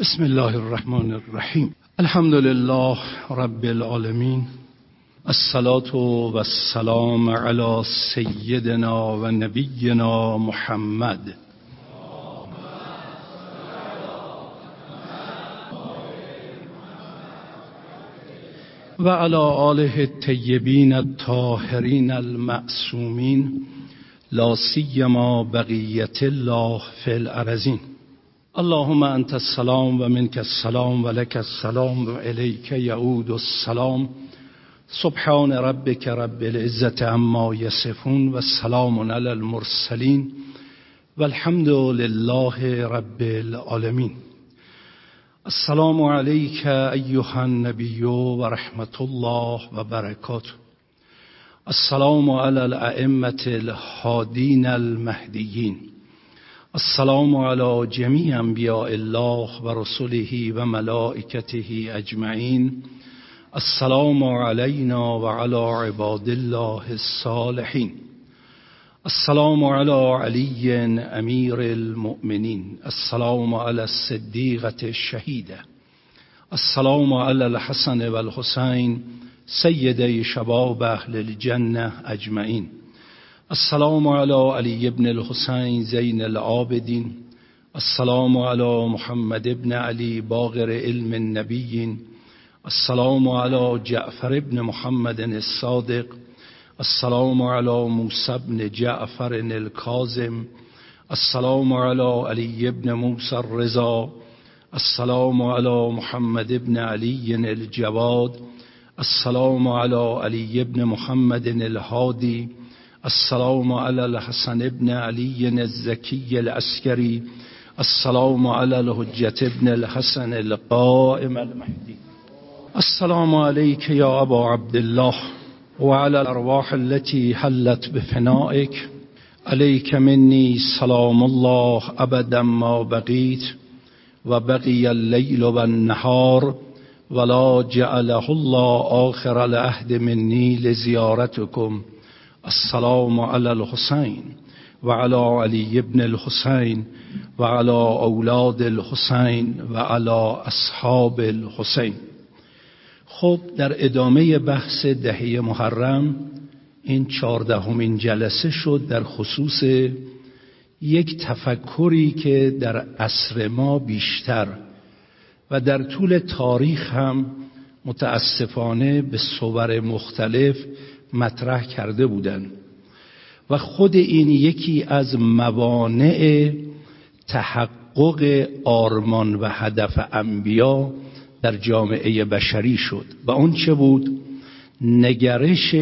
بسم الله الرحمن الرحیم. الحمد لله رب العالمین. الصلاة والسلام على سیدنا و نبینا محمد. و على آله الطیبین الطاهرین المعصومین. لا سیما بقیت الله فی الارزین اللهم انت السلام و منك السلام و لك السلام و الیک یعود السلام. سبحان ربك رب العزة عما یصفون و سلام علی المرسلین والحمد لله رب العالمین. السلام عليك أيها النبي ورحمة الله وبركاته السلام على الأئمة الهادين المهديين السلام على جميع انبیاء الله و رسله و ملائکته اجمعین السلام علینا و علی عباد الله الصالحین السلام على علی امیر المؤمنین السلام على الصدیقة الشهیده السلام على الحسن و الحسین سیدی شباب اهل الجنه اجمعین السلام على علي بن الحسين زين العابدين السلام على محمد بن علي باغر علم النبي السلام على جعفر بن محمد الصادق. السلام على موسى بن جعفر الكاظم السلام على علي بن موسى الرضا. السلام على محمد بن علي الجواد. السلام على علي بن محمد الهادي السلام على الحسن بن علي الزكي العسكري. السلام على الحجة بن الحسن القائم المهدي. السلام عليك يا أبا عبد الله وعلى الأرواح التي حلت بفنائك. عليك مني سلام الله أبدا ما بقيت. وبقي الليل والنهار ولا جعله الله آخر العهد مني لزيارتكم. السلام على الحسين وعلى علي بن الحسين وعلى اولاد الحسين وعلى اصحاب الحسين خب در ادامه بحث دهه محرم این چهاردهمین جلسه شد در خصوص یک تفکری که در عصر ما بیشتر و در طول تاریخ هم متاسفانه به صور مختلف مطرح کرده بودند و خود این یکی از موانع تحقق آرمان و هدف انبیا در جامعه بشری شد. و اون چه بود؟ نگرش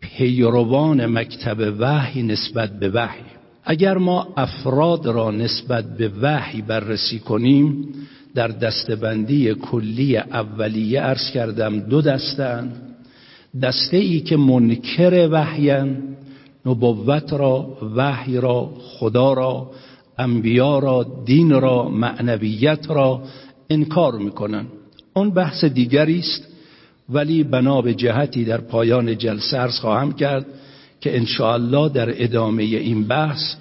پیروان مکتب وحی نسبت به وحی. اگر ما افراد را نسبت به وحی بررسی کنیم در دستبندی کلی اولیه ارز کردم دو دستند دسته ای که منکر وحین نبوت را وحی را خدا را انبیا را دین را معنویت را انکار می‌کنن اون بحث دیگری است ولی بنا به جهتی در پایان جلسه ارز خواهم کرد که انشاءالله در ادامه این بحث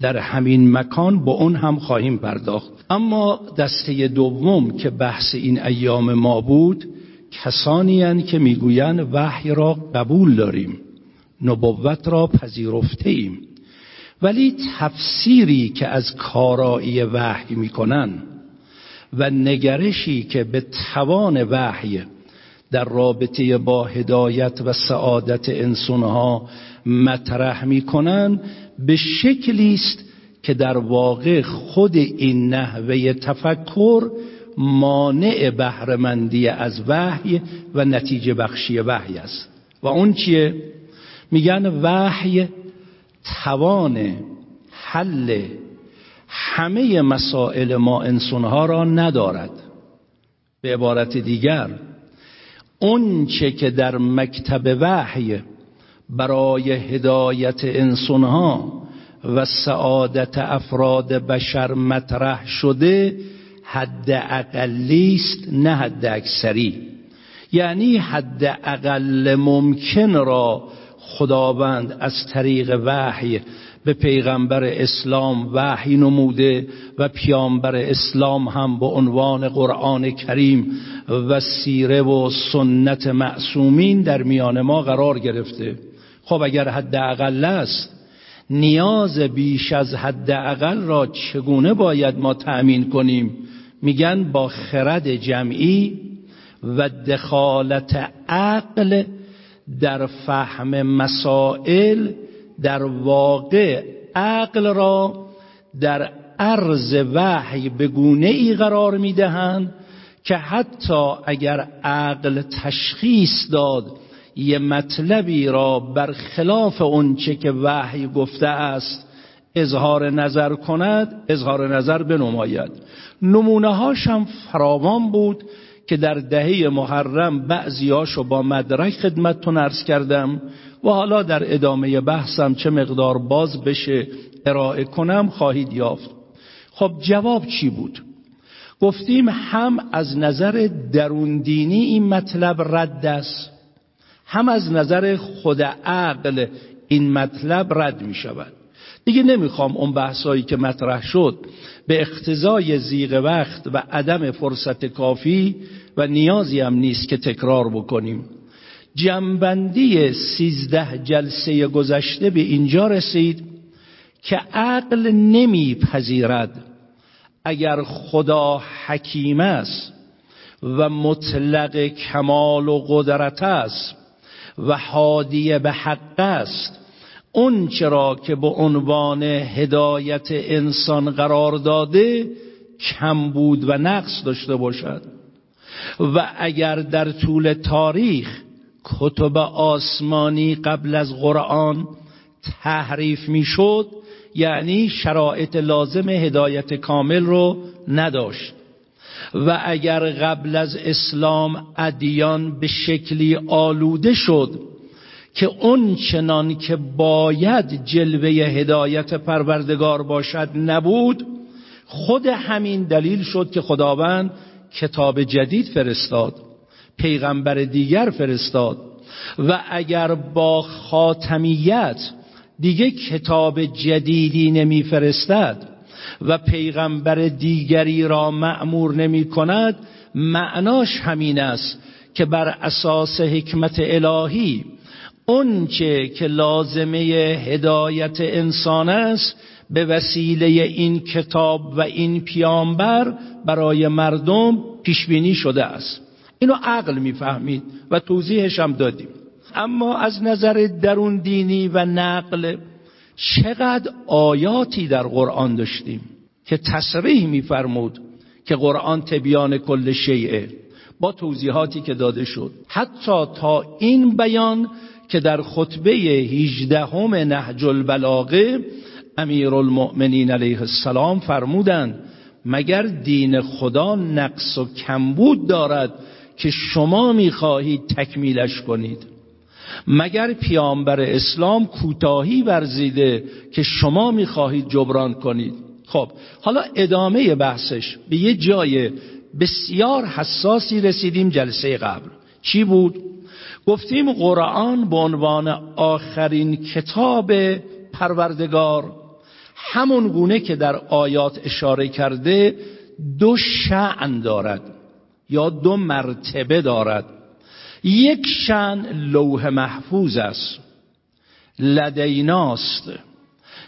در همین مکان با اون هم خواهیم پرداخت. اما دسته دوم که بحث این ایام ما بود کسانی که می‌گویند وحی را قبول داریم نبوت را پذیرفته ایم ولی تفسیری که از کارایی وحی می‌کنن و نگرشی که به توان وحی در رابطه با هدایت و سعادت انسانها مطرح می‌کنن به شکلی است که در واقع خود این نحوه تفکر مانع بهرهمندی از وحی و نتیجه بخشی وحی است. و اون چیه؟ میگن وحی توان حل همه مسائل ما انسانها را ندارد. به عبارت دیگر اون چه که در مکتب وحی برای هدایت انسانها و سعادت افراد بشر مطرح شده حد اقلی است نه حد اکثری یعنی حد اقل ممکن را خداوند از طریق وحی به پیغمبر اسلام وحی نموده و پیامبر اسلام هم به عنوان قرآن کریم و سیره و سنت معصومین در میان ما قرار گرفته. خب اگر حد اقل است نیاز بیش از حد اقل را چگونه باید ما تأمین کنیم؟ میگن با خرد جمعی و دخالت عقل در فهم مسائل در واقع عقل را در عرض وحی به گونه ای قرار می‌دهند که حتی اگر عقل تشخیص داد یه مطلبی را بر خلاف اونچه که وحی گفته است اظهار نظر کند اظهار نظر بنماید. نمونه هاشم فراوان بود که در دهه محرم بعضیاشو با مدرک خدمتتون ارز کردم و حالا در ادامه بحثم چه مقدار باز بشه ارائه کنم خواهید یافت. خب جواب چی بود؟ گفتیم هم از نظر دروندینی این مطلب رد است هم از نظر خود عقل این مطلب رد می شود دیگه نمی‌خوام اون بحثایی که مطرح شد به اقتضای زیغ وقت و عدم فرصت کافی و نیازی هم نیست که تکرار بکنیم. جنبندی سیزده جلسه گذشته به اینجا رسید که عقل نمیپذیرد اگر خدا حکیم است و مطلق کمال و قدرت است و حادی به حق است اون چرا که به عنوان هدایت انسان قرار داده کم بود و نقص داشته باشد. و اگر در طول تاریخ کتب آسمانی قبل از قرآن تحریف می‌شد یعنی شرایط لازم هدایت کامل رو نداشت. و اگر قبل از اسلام ادیان به شکلی آلوده شد که اون چنان که باید جلوه هدایت پروردگار باشد نبود خود همین دلیل شد که خداوند کتاب جدید فرستاد پیغمبر دیگر فرستاد و اگر با خاتمیت دیگه کتاب جدیدی نمیفرستد و پیغمبر دیگری را معمور نمی کند معناش همین است که بر اساس حکمت الهی اونچه که لازمه هدایت انسان است به وسیله این کتاب و این پیامبر برای مردم پیشبینی شده است. اینو عقل می‌فهمید و توضیحش هم دادیم. اما از نظر درون دینی و نقل چقدر آیاتی در قرآن داشتیم که تصریح میفرمود که قرآن تبیان کل شیعه با توضیحاتی که داده شد. حتی تا این بیان که در خطبه 18 همه نهج البلاغه امیر المؤمنین علیه السلام فرمودند مگر دین خدا نقص و کمبود دارد که شما می‌خواهید تکمیلش کنید؟ مگر پیامبر اسلام کوتاهی ورزیده که شما می‌خواهید جبران کنید؟ خب حالا ادامه بحثش. به یه جای بسیار حساسی رسیدیم جلسه قبل. چی بود؟ گفتیم قرآن به عنوان آخرین کتاب پروردگار. همون گونه که در آیات اشاره کرده دو شعن دارد یا دو مرتبه دارد. یک شعن لوح محفوظ است لدیناست.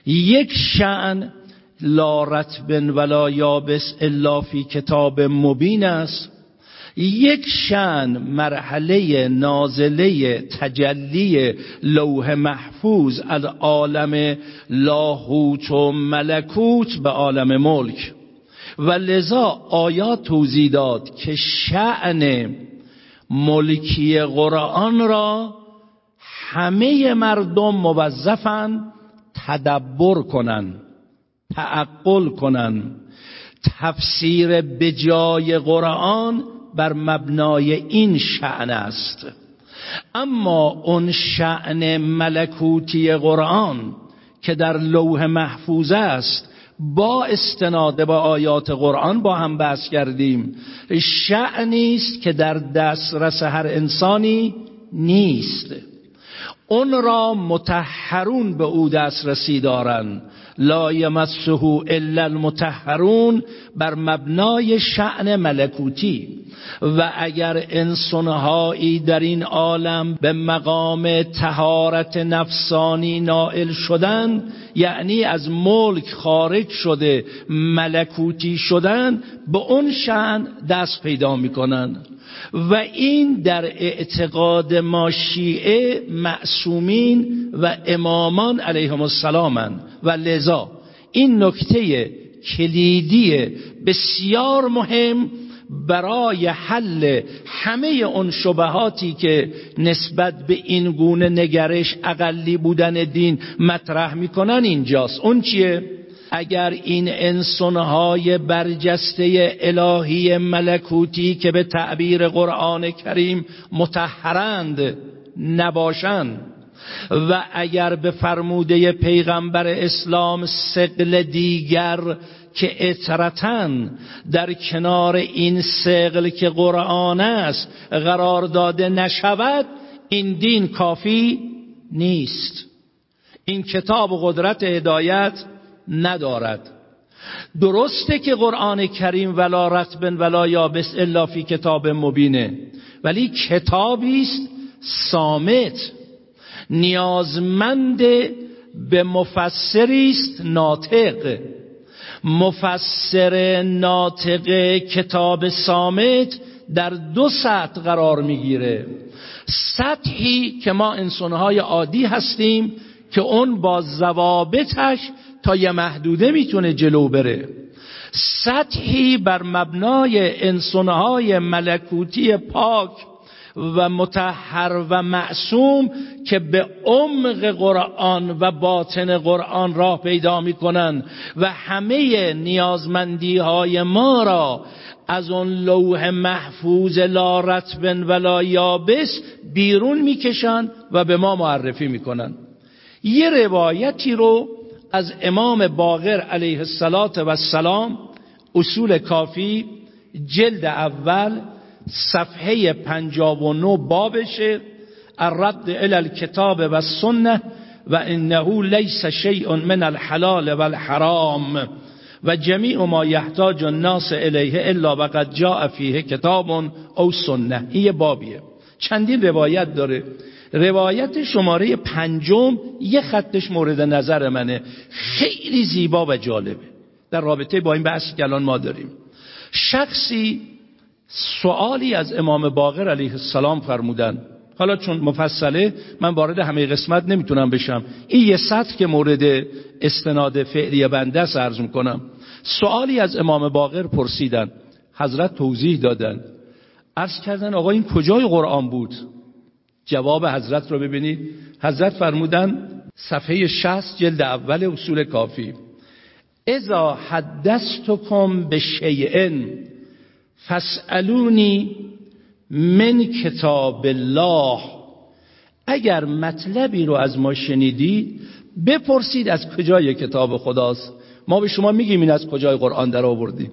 یک شعن لا رتب ولا یابس الا فی کتاب مبین است. یک شن مرحله نازله تجلی لوح محفوظ از عالم لاهوت و ملکوت به عالم ملک. و لذا آیات توضیح داد که شعن ملکی قرآن را همه مردم موظفن تدبر کنن تعقل کنن. تفسیر بجای قرآن بر مبنای این شعن است. اما اون شعن ملکوتی قرآن که در لوح محفوظ است با استناد با آیات قرآن با هم بحث کردیم. شعنی است که در دسترس هر انسانی نیست. اون را متحرون به او دسترسی دارند. لا یمسه الا المتحرون بر مبنای شعن ملکوتی. و اگر انسانهایی در این عالم به مقام تهارت نفسانی نائل شدن یعنی از ملک خارج شده ملکوتی شدن به اون شعن دست پیدا می‌کنن. و این در اعتقاد ما شیعه معصومین و امامان علیهم السلام و لذا این نکته کلیدی بسیار مهم برای حل همه اون شبهاتی که نسبت به این گونه نگرش اقلی بودن دین مطرح می‌کنن اینجاست اون چیه؟ اگر این انسانهای برجسته الهی ملکوتی که به تعبیر قرآن کریم متحرند نباشند و اگر به فرموده پیغمبر اسلام سقل دیگر که اطرتن در کنار این سقل که قرآن است قرار داده نشود این دین کافی نیست. این کتاب قدرت هدایت ندارد. درسته که قرآن کریم ولا رتبن ولا یابس الا فی کتاب مبینه ولی کتابی است سامت نیازمند به مفسری است ناطق. مفسر ناطق کتاب سامت در دو سطح قرار می‌گیره. سطحی که ما انسانهای عادی هستیم که اون با زوابتش تا یه محدوده می‌تونه جلو بره. سطحی بر مبنای انسانهای ملکوتی پاک و متحر و معصوم که به عمق قرآن و باطن قرآن راه پیدا می‌کنن و همه نیازمندی های ما را از اون لوح محفوظ لا رتبن ولا یابس بیرون می‌کشن و به ما معرفی می‌کنن یه روایتی رو از امام باقر علیه السلام اصول کافی جلد اول صفحه 59 بابشه الرد الى الكتاب و السنه و انه لیس شیء من الحلال والحرام و جمیع ما یحتاج الناس الیه الا وقد جاء فیه کتاب او سنه. این بابیه. چندین روایت داره. روایت شماره پنجم یه خطش مورد نظر منه. خیلی زیبا و جالبه. در رابطه با این بحثی که الان ما داریم. شخصی سوالی از امام باقر علیه السلام فرمودن. حالا چون مفصله من وارد همه قسمت نمی‌تونم بشم. این یه سطح که مورد استناد فعلی بنده است می‌کنم. سوالی از امام باقر پرسیدن. حضرت توضیح دادن. عرض کردن آقا این کجای قرآن بود؟ جواب حضرت رو ببینید. حضرت فرمودن صفحه 60 جلد اول اصول کافی. اذا به شیئن فسالونی من کتاب الله. اگر مطلبی رو از ما شنیدید بپرسید از کجای کتاب خداست. ما به شما میگیم این از کجای قرآن در آوردیم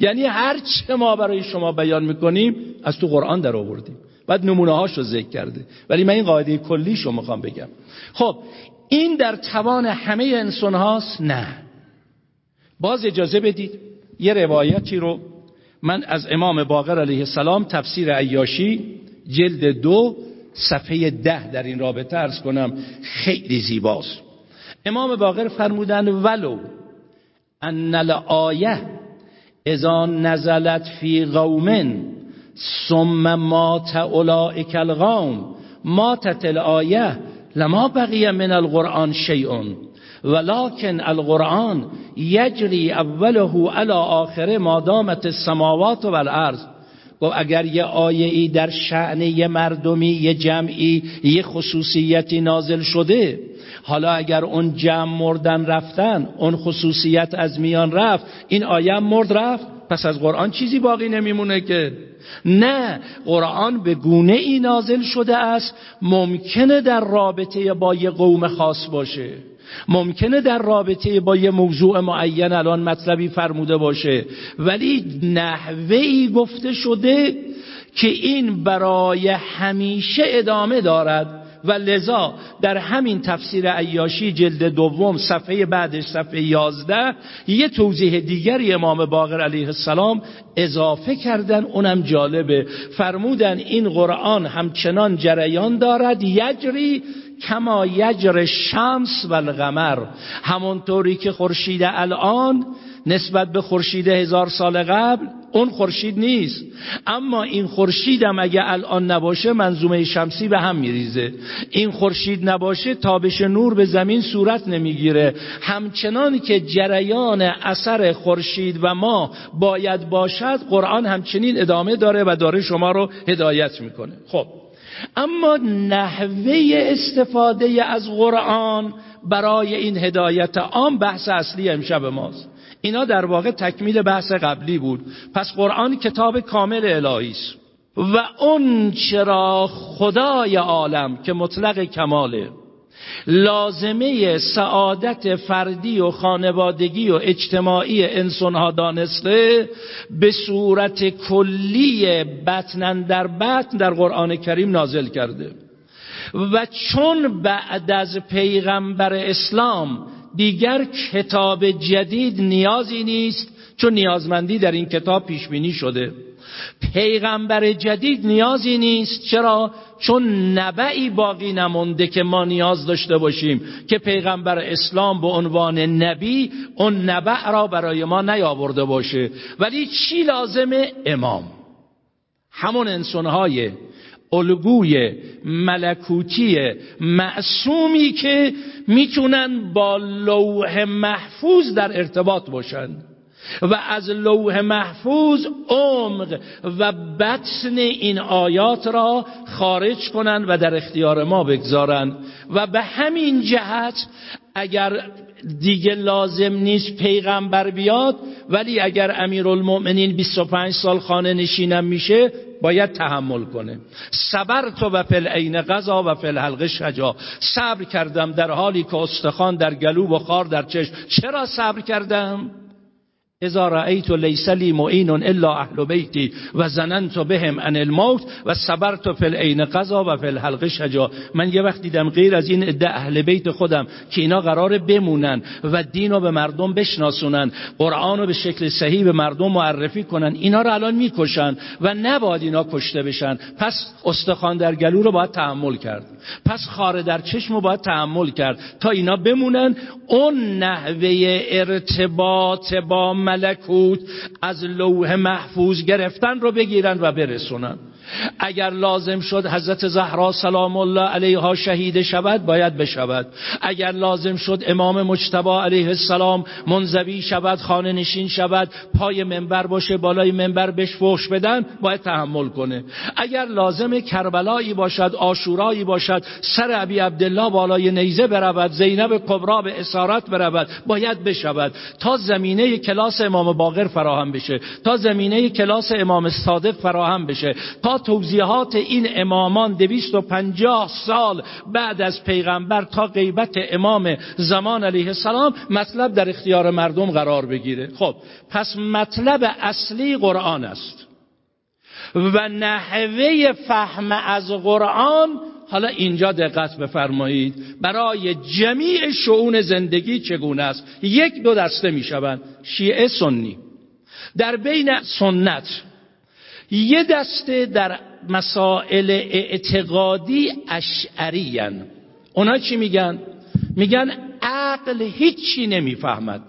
یعنی هر چه ما برای شما بیان می‌کنیم از تو قرآن در آوردیم. بعد نمونه هاش رو ذکر کرده. ولی من این قاعده کلی رو می‌خوام بگم. خب این در توان همه انسان هاست نه. باز اجازه بدید یه روایتی رو من از امام باقر علیه السلام تفسیر عیاشی جلد دو صفحه ده در این رابطه ارز کنم خیلی زیباست. امام باقر فرمودن ولو ان الآیه اذا نزلت فی قوم ثم مات اولئک القوم ماتت الآیه لما بقی من القرآن شیء ولكن القرآن یجری اوله على آخره ما دامت السماوات و الارض و اگر یه آیه ای در شعن یه مردمی یه جمعی یه خصوصیتی نازل شده حالا اگر اون جمع مردن رفتن اون خصوصیت از میان رفت این آیه مرد رفت. پس از قرآن چیزی باقی نمیمونه که. نه قرآن به گونه ای نازل شده است ممکنه در رابطه با یه قوم خاص باشه. ممکنه در رابطه با یه موضوع معین الان مطلبی فرموده باشه ولی نحوهی گفته شده که این برای همیشه ادامه دارد. و لذا در همین تفسیر عیاشی جلد دوم صفحه بعدش صفحه یازده یه توضیح دیگری امام باقر علیه السلام اضافه کردن اونم جالبه. فرمودن این قرآن همچنان جریان دارد یجری کما یجر شمس و القمر همونطوری که خورشید الان نسبت به خورشید هزار سال قبل اون خورشید نیست. اما این خورشیدم اگه الان نباشه منظومه شمسی به هم میریزه. این خورشید نباشه تابش نور به زمین صورت نمی‌گیره. همچنان که جریان اثر خورشید و ما باید باشد قرآن همچنین ادامه داره و داره شما رو هدایت می‌کنه. خب. اما نحوه استفاده از قرآن برای این هدایت عام بحث اصلی امشب ماست. اینا در واقع تکمیل بحث قبلی بود. پس قرآن کتاب کامل الهی است. و اون چرا خدای عالم که مطلق کماله. لازمه سعادت فردی و خانوادگی و اجتماعی انسانها دانسته به صورت کلی بطنن در بطن در قرآن کریم نازل کرده. و چون بعد از پیغمبر اسلام دیگر کتاب جدید نیازی نیست چون نیازمندی در این کتاب پیش بینی شده. پیغمبر جدید نیازی نیست. چرا؟ چون نبعی باقی نمونده که ما نیاز داشته باشیم که پیغمبر اسلام به عنوان نبی اون نبع را برای ما نیاورده باشه. ولی چی لازمه امام؟ همون انسانهای الگوی ملکوتی معصومی که می‌تونن با لوح محفوظ در ارتباط باشند و از لوح محفوظ عمق و بطن این آیات را خارج کنند و در اختیار ما بگذارند و به همین جهت اگر دیگه لازم نیست پیغمبر بیاد ولی اگر امیرالمؤمنین 25 سال خانه نشینم میشه باید تحمل کنه. صبر تو و فل عین غذا و فل حلقه شجا. صبر کردم در حالی که استخوان در گلو و خار در چشم. چرا صبر کردم؟ اذا رأیت لیس لی معین الا اهل بیتی و زننت بهم ان الموت و صبرت فی العین قضا و فی الحلق شجا. من یه وقت دیدم غیر از این عده اهل بیت خودم که اینا قرار بمونن و دین رو به مردم بشناسونن قرآن رو به شکل صحیح به مردم معرفی کنن اینا رو الان می‌کشن و نباید اینا کشته بشن. پس استخوان در گلو رو باید تحمل کرد. پس خاره در چشم رو باید تحمل کرد تا اینا بمونن. اون نحوه ارتباط با ملکوت از لوح محفوظ گرفتن رو بگیرن و برسونن. اگر لازم شد حضرت زهرا سلام الله علیها شهید شود باید بشود. اگر لازم شد امام مجتبا علیه السلام منزوی شود خانه نشین شود پای منبر باشه بالای منبر بهش فوش بدن باید تحمل کنه. اگر لازم کربلایی باشد آشورایی باشد سر ابی عبدالله بالای نیزه برود زینب کبرا به اسارت برود باید بشود. تا زمینه کلاس امام باقر فراهم بشه تا زمینه کلاس امام صادق فراهم بشه تا توضیحات این امامان دویست و پنجاه سال بعد از پیغمبر تا غیبت امام زمان علیه السلام مطلب در اختیار مردم قرار بگیره. خب پس مطلب اصلی قرآن است. و نحوه فهم از قرآن حالا اینجا دقت بفرمایید. برای جمیع شعون زندگی چگونه است؟ یک دو دسته می‌شوند. شیعه سنی. در بین سنت یه دسته در مسائل اعتقادی اشعریان. اونا چی میگن؟ میگن عقل هیچی نمی‌فهمد.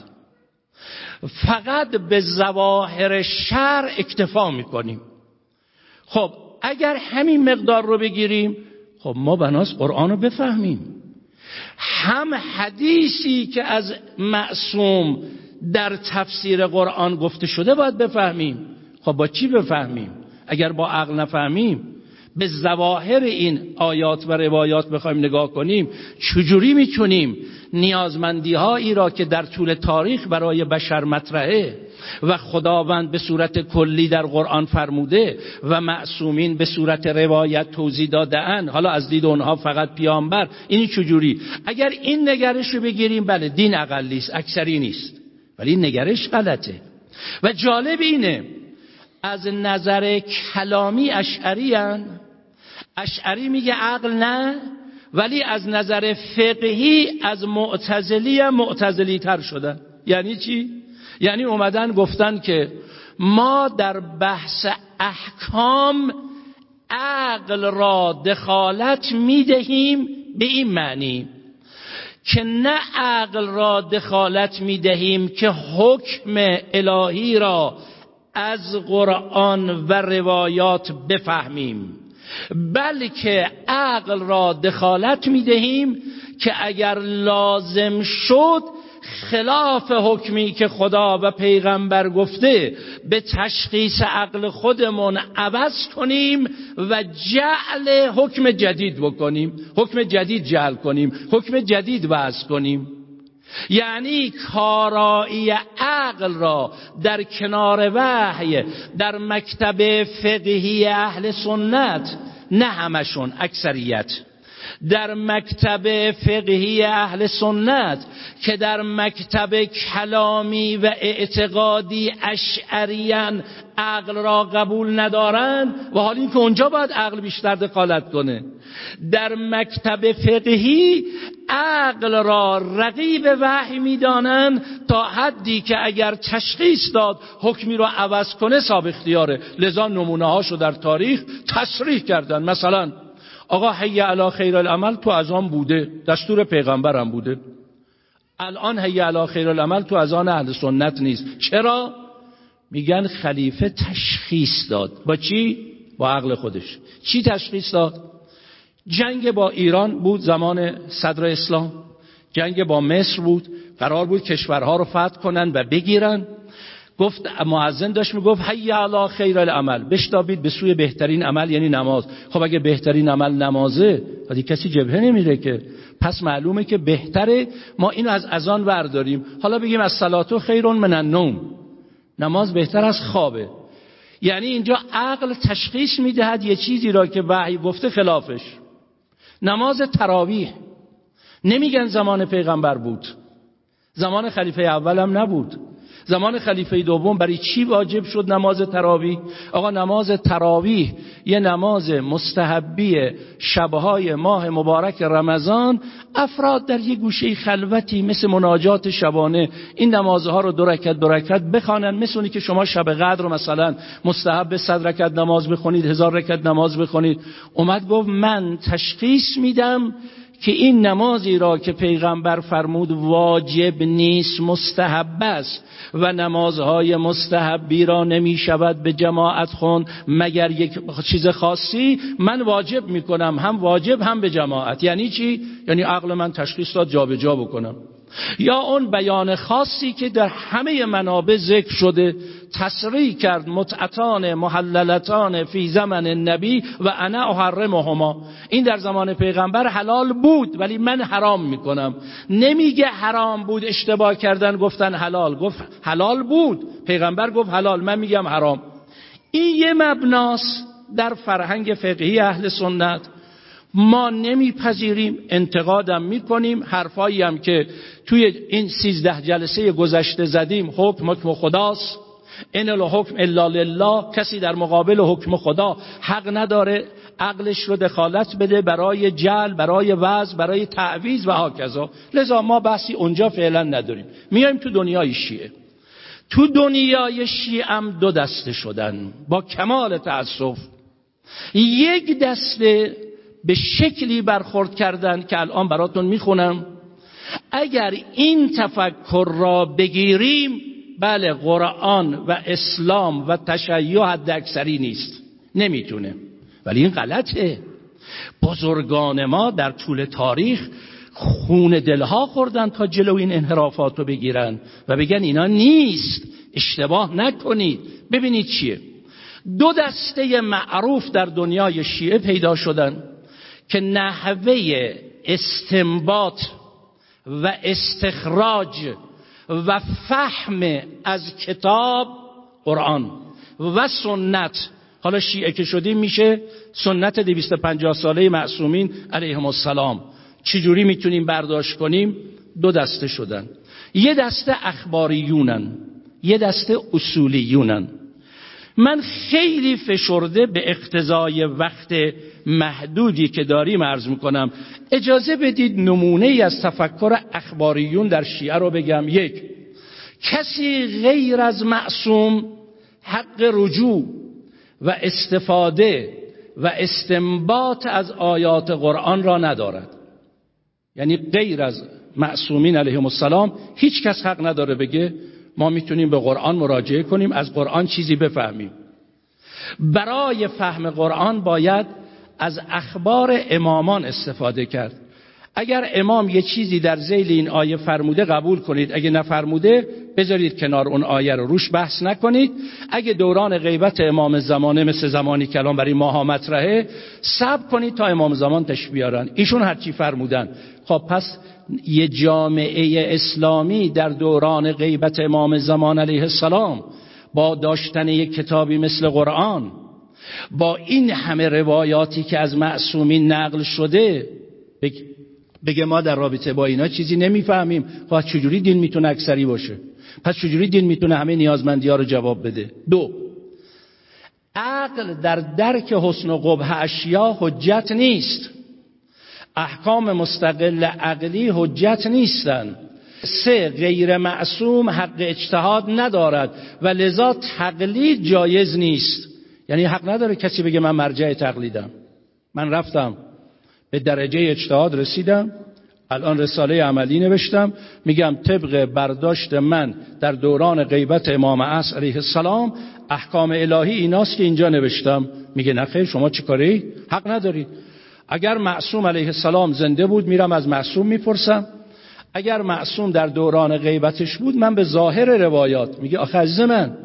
فقط به زواهر شر اکتفا می‌کنیم. خب اگر همین مقدار رو بگیریم خب ما بناس قرآن رو بفهمیم. هم حدیثی که از معصوم در تفسیر قرآن گفته شده باید بفهمیم. خب با چی بفهمیم؟ اگر با عقل نفهمیم به زواهر این آیات و روایات بخوایم نگاه کنیم چجوری می‌تونیم نیازمندی هایی را که در طول تاریخ برای بشر مطرحه و خداوند به صورت کلی در قرآن فرموده و معصومین به صورت روایت توضیح دادن حالا از دید اونها فقط پیامبر این چجوری؟ اگر این نگرش رو بگیریم بله دین اقلی است اکثری نیست ولی این نگرش غلطه. و جالب اینه از نظر کلامی اشعری هن. اشعری میگه عقل نه ولی از نظر فقهی از معتزلی هم معتزلی تر شدن یعنی چی؟ یعنی اومدن گفتن که ما در بحث احکام عقل را دخالت می‌دهیم به این معنی که نه عقل را دخالت می‌دهیم که حکم الهی را از قرآن و روایات بفهمیم. بلکه عقل را دخالت می‌دهیم که اگر لازم شد خلاف حکمی که خدا و پیغمبر گفته به تشخیص عقل خودمون عوض کنیم و جعل حکم جدید بکنیم حکم جدید جعل کنیم حکم جدید وضع کنیم. یعنی کارایی عقل را در کنار وحی در مکتب فقهی اهل سنت نه همشون اکثریت. در مکتب فقهی اهل سنت که در مکتب کلامی و اعتقادی اشعریان عقل را قبول ندارند و حال اینکه اونجا باید عقل بیشتر دخالت کنه. در مکتب فقهی عقل را رقیب وحی می‌دانند تا حدی که اگر تشخیص داد حکمی را عوض کنه صاحب اختیاره لذا نمونه هاشو در تاریخ تصریح کردن. مثلا آقا حی علی خیر العمل تو از آن بوده. دستور پیغمبرم بوده. الان حی علی خیر العمل تو از آن اهل سنت نیست. چرا؟ میگن خلیفه تشخیص داد. با چی؟ با عقل خودش. چی تشخیص داد؟ جنگ با ایران بود زمان صدر اسلام. جنگ با مصر بود. قرار بود کشورها رو فتح کنن و بگیرن. گفت معزن داشت می‌گفت حی علی خیر العمل. بشتابید به سوی بهترین عمل یعنی نماز. خب اگه بهترین عمل نمازه ولی کسی جبهه نمیره که. پس معلومه که بهتره ما اینو از اذان برداریم. حالا بگیم از صلاتو خیرون من النوم. نماز بهتر از خوابه. یعنی اینجا عقل تشخیص می‌دهد یه چیزی را که وحی گفته خلافش. نماز تراویح. نمیگن زمان پیغمبر بود. زمان خلیفه اولم نبود. زمان خلیفه دوم برای چی واجب شد نماز تراویح؟ آقا نماز تراویح یه نماز مستحبی شبهای ماه مبارک رمضان افراد در یه گوشه خلوتی مثل مناجات شبانه این نمازها رو دو رکت دو رکت بخوانن. مثل اونی که شما شب قدر رو مثلا مستحب صد رکت نماز بخونید هزار رکت نماز بخونید. اومد گفت من تشخیص میدم که این نمازی را که پیغمبر فرمود واجب نیست مستحب است و نمازهای مستحبی را نمی شود به جماعت خون. مگر یک چیز خاصی؟ من واجب می کنم هم واجب هم به جماعت. یعنی چی؟ یعنی عقل من تشخیص داد جابجا جا بکنم. یا اون بیان خاصی که در همه منابع ذکر شده تصریح کرد متعتان محللتان فی زمن نبی و انا احرمهما. این در زمان پیغمبر حلال بود ولی من حرام می‌کنم. نمیگه حرام بود اشتباه کردن گفتن حلال. گفت حلال بود. پیغمبر گفت حلال. من میگم حرام. این یه مبناست در فرهنگ فقهی اهل سنت. ما نمیپذیریم انتقادم می‌کنیم. حرفایی هم که توی این سیزده جلسه گذشته زدیم حکم حکم خداست. این الحکم الا لله کسی در مقابل حکم خدا حق نداره عقلش رو دخالت بده برای جل برای وضع برای تعویز و هاکذا لذا ما بحثی اونجا فعلا نداریم. میایم تو دنیای شیعه. تو دنیای شیعه هم دو دسته شدن. با کمال تأسف. یک دسته به شکلی برخورد کردن که الان براتون می‌خونم. اگر این تفکر را بگیریم بله قرآن و اسلام و تشیع حد اکثری نیست. نمی‌تونه. ولی این غلطه. بزرگان ما در طول تاریخ خون دلها خوردن تا جلو این انحرافات رو بگیرن و بگن اینا نیست. اشتباه نکنید. ببینید چیه. دو دسته معروف در دنیای شیعه پیدا شدن که نحوه استنباط و استخراج و فهم از کتاب قرآن و سنت. حالا شیعه که شدیم میشه سنت 250 ساله معصومین علیهم السلام. چجوری می‌تونیم برداشت کنیم؟ دو دسته شدن. یه دسته اخباریونن یه دسته اصولیونن. من خیلی فشرده به اقتضای وقت محدودی که داریم عرض می‌کنم. اجازه بدید نمونه ای از تفکر اخباریون در شیعه رو بگم. یک کسی غیر از معصوم حق رجوع و استفاده و استنباط از آیات قرآن را ندارد. یعنی غیر از معصومین علیهم السلام هیچ کس حق نداره بگه ما می‌تونیم به قرآن مراجعه کنیم از قرآن چیزی بفهمیم. برای فهم قرآن باید از اخبار امامان استفاده کرد. اگر امام یه چیزی در زیل این آیه فرموده قبول کنید اگه نفرموده بذارید کنار اون آیه رو. روش بحث نکنید. اگه دوران غیبت امام زمانه مثل زمانی کلام برای ماها مطرحه سب کنید تا امام زمان تش بیارن. ایشون هرچی فرمودن. خب پس یه جامعه اسلامی در دوران غیبت امام زمان علیه السلام با داشتن یک کتابی مثل قرآن با این همه روایاتی که از معصومین نقل شده بگه ما در رابطه با اینا چیزی نمی‌فهمیم. خب چجوری دین می‌تونه اکثری باشه؟ پس چجوری دین می‌تونه همه نیازمندی ها رو جواب بده؟ دو عقل در درک حسن و قبح اشیا حجت نیست. احکام مستقل عقلی حجت نیستند سه غیر معصوم حق اجتهاد ندارد و لذا تقلید جایز نیست. یعنی حق نداره کسی بگه من مرجع تقلیدم. من رفتم به درجه اجتهاد رسیدم الان رساله عملی نوشتم. میگم طبق برداشت من در دوران غیبت امام عصر علیه السلام احکام الهی ایناست که اینجا نوشتم. میگه نخیر شما چی کاری؟ حق نداری. اگر معصوم علیه السلام زنده بود میرم از معصوم می‌پرسم. اگر معصوم در دوران غیبتش بود من به ظاهر روایات. میگه آخه عزیز من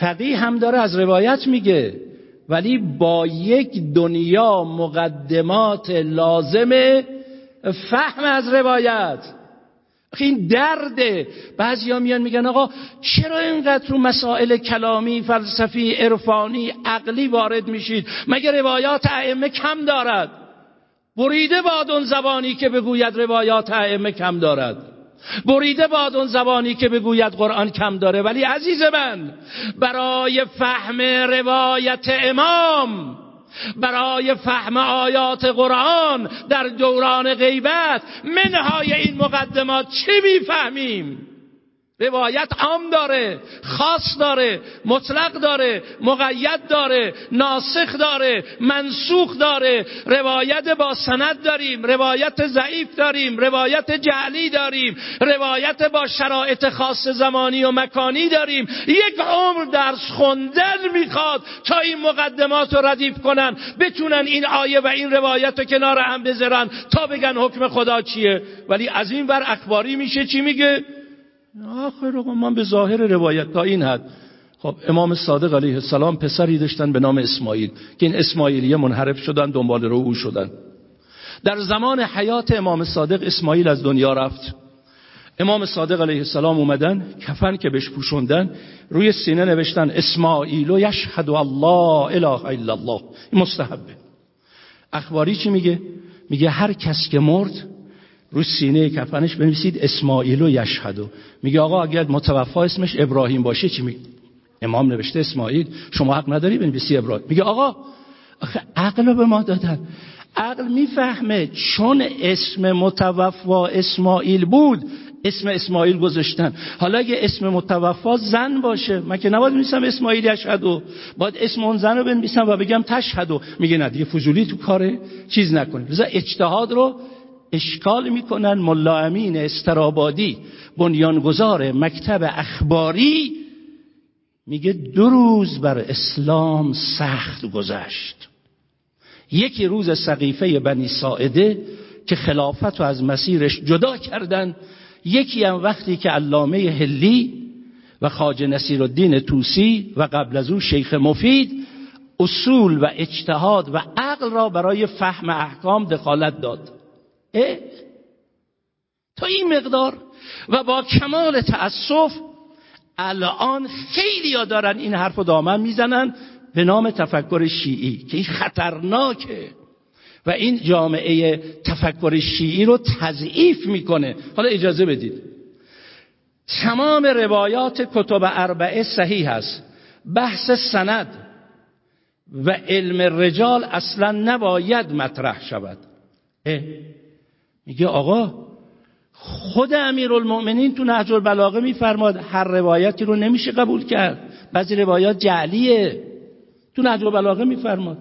فقیه هم داره از روایت میگه ولی با یک دنیا مقدمات لازم فهم از روایت. این درده بعضی ها میان میگن آقا چرا اینقدر رو مسائل کلامی فلسفی عرفانی عقلی وارد میشید؟ مگه روایات ائمه کم دارد؟ بریده باد اون زبانی که بگوید روایات ائمه کم دارد. بریده باد اون زبانی که بگوید قرآن کم داره. ولی عزیز من برای فهم روایت امام برای فهم آیات قرآن در دوران غیبت منهای این مقدمات چه می‌فهمیم؟ روایت عام داره خاص داره مطلق داره مقید داره ناسخ داره منسوخ داره. روایت با سند داریم روایت ضعیف داریم روایت جعلی داریم روایت با شرایط خاص زمانی و مکانی داریم. یک عمر درس خوندن می‌خواد تا این مقدمات رو ردیف کنن بتونن این آیه و این روایت رو کنار هم بذارن تا بگن حکم خدا چیه. ولی از این ور اخباری میشه چی میگه؟ آخر من به ظاهر روایت تا این حد. خب امام صادق علیه السلام پسری داشتن به نام اسماعیل که این اسماعیلیه منحرف شدن دنبال رو او شدن. در زمان حیات امام صادق اسماعیل از دنیا رفت. امام صادق علیه السلام اومدن کفن که بهش پوشوندن روی سینه نوشتن اسماعیل و یشهد الله اله الا الله. این مستحبه. اخباری چی میگه؟ میگه هر کس که مرد رو سینه کفنش بنویسید اسماعیل و یشهدو میگه آقا اگر متوفا اسمش ابراهیم باشه چی میگه؟ امام نوشته اسماعیل. شما حق نداری بنویسی ابراهیم. میگه آقا آخه عقل به ما دادن. عقل می‌فهمه چون اسم متوفا اسماعیل بود اسم اسماعیل گذاشتن. حالا اگه اسم متوفا زن باشه من که نباید بنویسم اسماعیل یشهدو باید اسم اون زن رو بنویسم و بگم تشهدو میگه نه دیگه فضولی تو کاره چیز نکنید لذا اجتهاد رو اشکال می‌کنن. ملا امین استرابادی بنیانگذار مکتب اخباری میگه دو روز بر اسلام سخت گذشت. یکی روز سقیفه بنی ساعده که خلافت رو از مسیرش جدا کردن. یکی هم وقتی که علامه هلی و خاج نصیر الدین توسی و قبل از او شیخ مفید اصول و اجتهاد و عقل را برای فهم احکام دخالت داد. تا این مقدار و با کمال تأسف الان خیلی ها دارن این حرف و دامن می‌زنن به نام تفکر شیعی که این خطرناکه. و این جامعه تفکر شیعی رو تضعیف می‌کنه. حالا اجازه بدید. تمام روایات کتب اربعه صحیح هست. بحث سند و علم رجال اصلا نباید مطرح شود. میگه آقا خود امیرالمؤمنین تو نهج البلاغه میفرماد هر روایتی رو نمیشه قبول کرد. بعضی روایات جعلیه. تو نهج البلاغه میفرماد.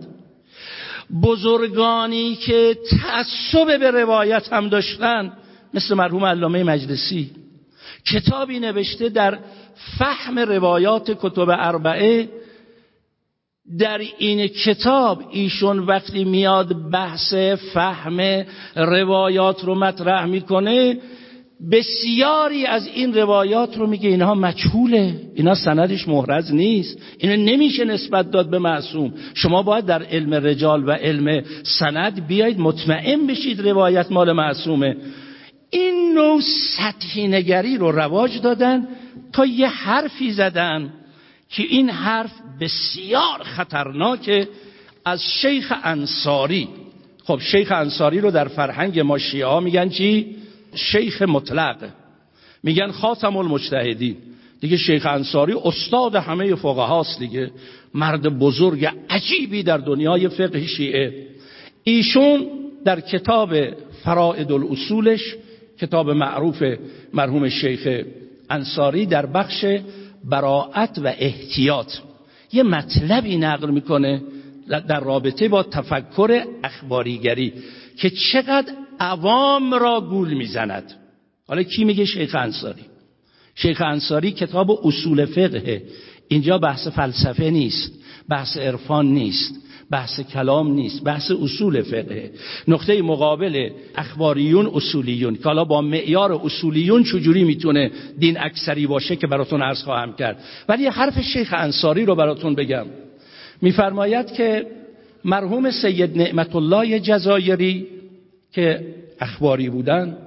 بزرگانی که تعصب به روایت هم داشتن مثل مرحوم علامه مجلسی کتابی نوشته در فهم روایات کتب اربعه در این کتاب ایشون وقتی میاد بحث فهم روایات رو مطرح می‌کنه بسیاری از این روایات رو میگه اینها مجهوله اینا سندش محرز نیست اینو نمیشه نسبت داد به معصوم. شما باید در علم رجال و علم سند بیاید مطمئن بشید روایت مال معصومه. این نوع سطحی نگری رو رواج دادن تا یه حرفی زدن. که این حرف بسیار خطرناکه از شیخ انصاری. خب شیخ انصاری رو در فرهنگ ما شیعه ها میگن چی؟ شیخ مطلق. میگن خاتم المجتهدین. دیگه شیخ انصاری استاد همه فقه هاست دیگه. مرد بزرگ عجیبی در دنیای فقه شیعه. ایشون در کتاب فرائد الاصولش کتاب معروف مرحوم شیخ انصاری در بخش براعت و احتیاط. یه مطلبی نقل می‌کنه در رابطه با تفکر اخباریگری که چقدر عوام را گول می‌زند. حالا کی میگه شیخ انصاری؟ شیخ انصاری کتاب اصول فقه. اینجا بحث فلسفه نیست. بحث عرفان نیست بحث کلام نیست بحث اصول فقه. نقطه مقابل اخباریون اصولیون که حالا با معیار اصولیون چجوری می‌تونه دین اکثری باشه که براتون عرض خواهم کرد. ولی حرف شیخ انصاری رو براتون بگم. میفرماید که مرحوم سید نعمت الله جزایری که اخباری بودن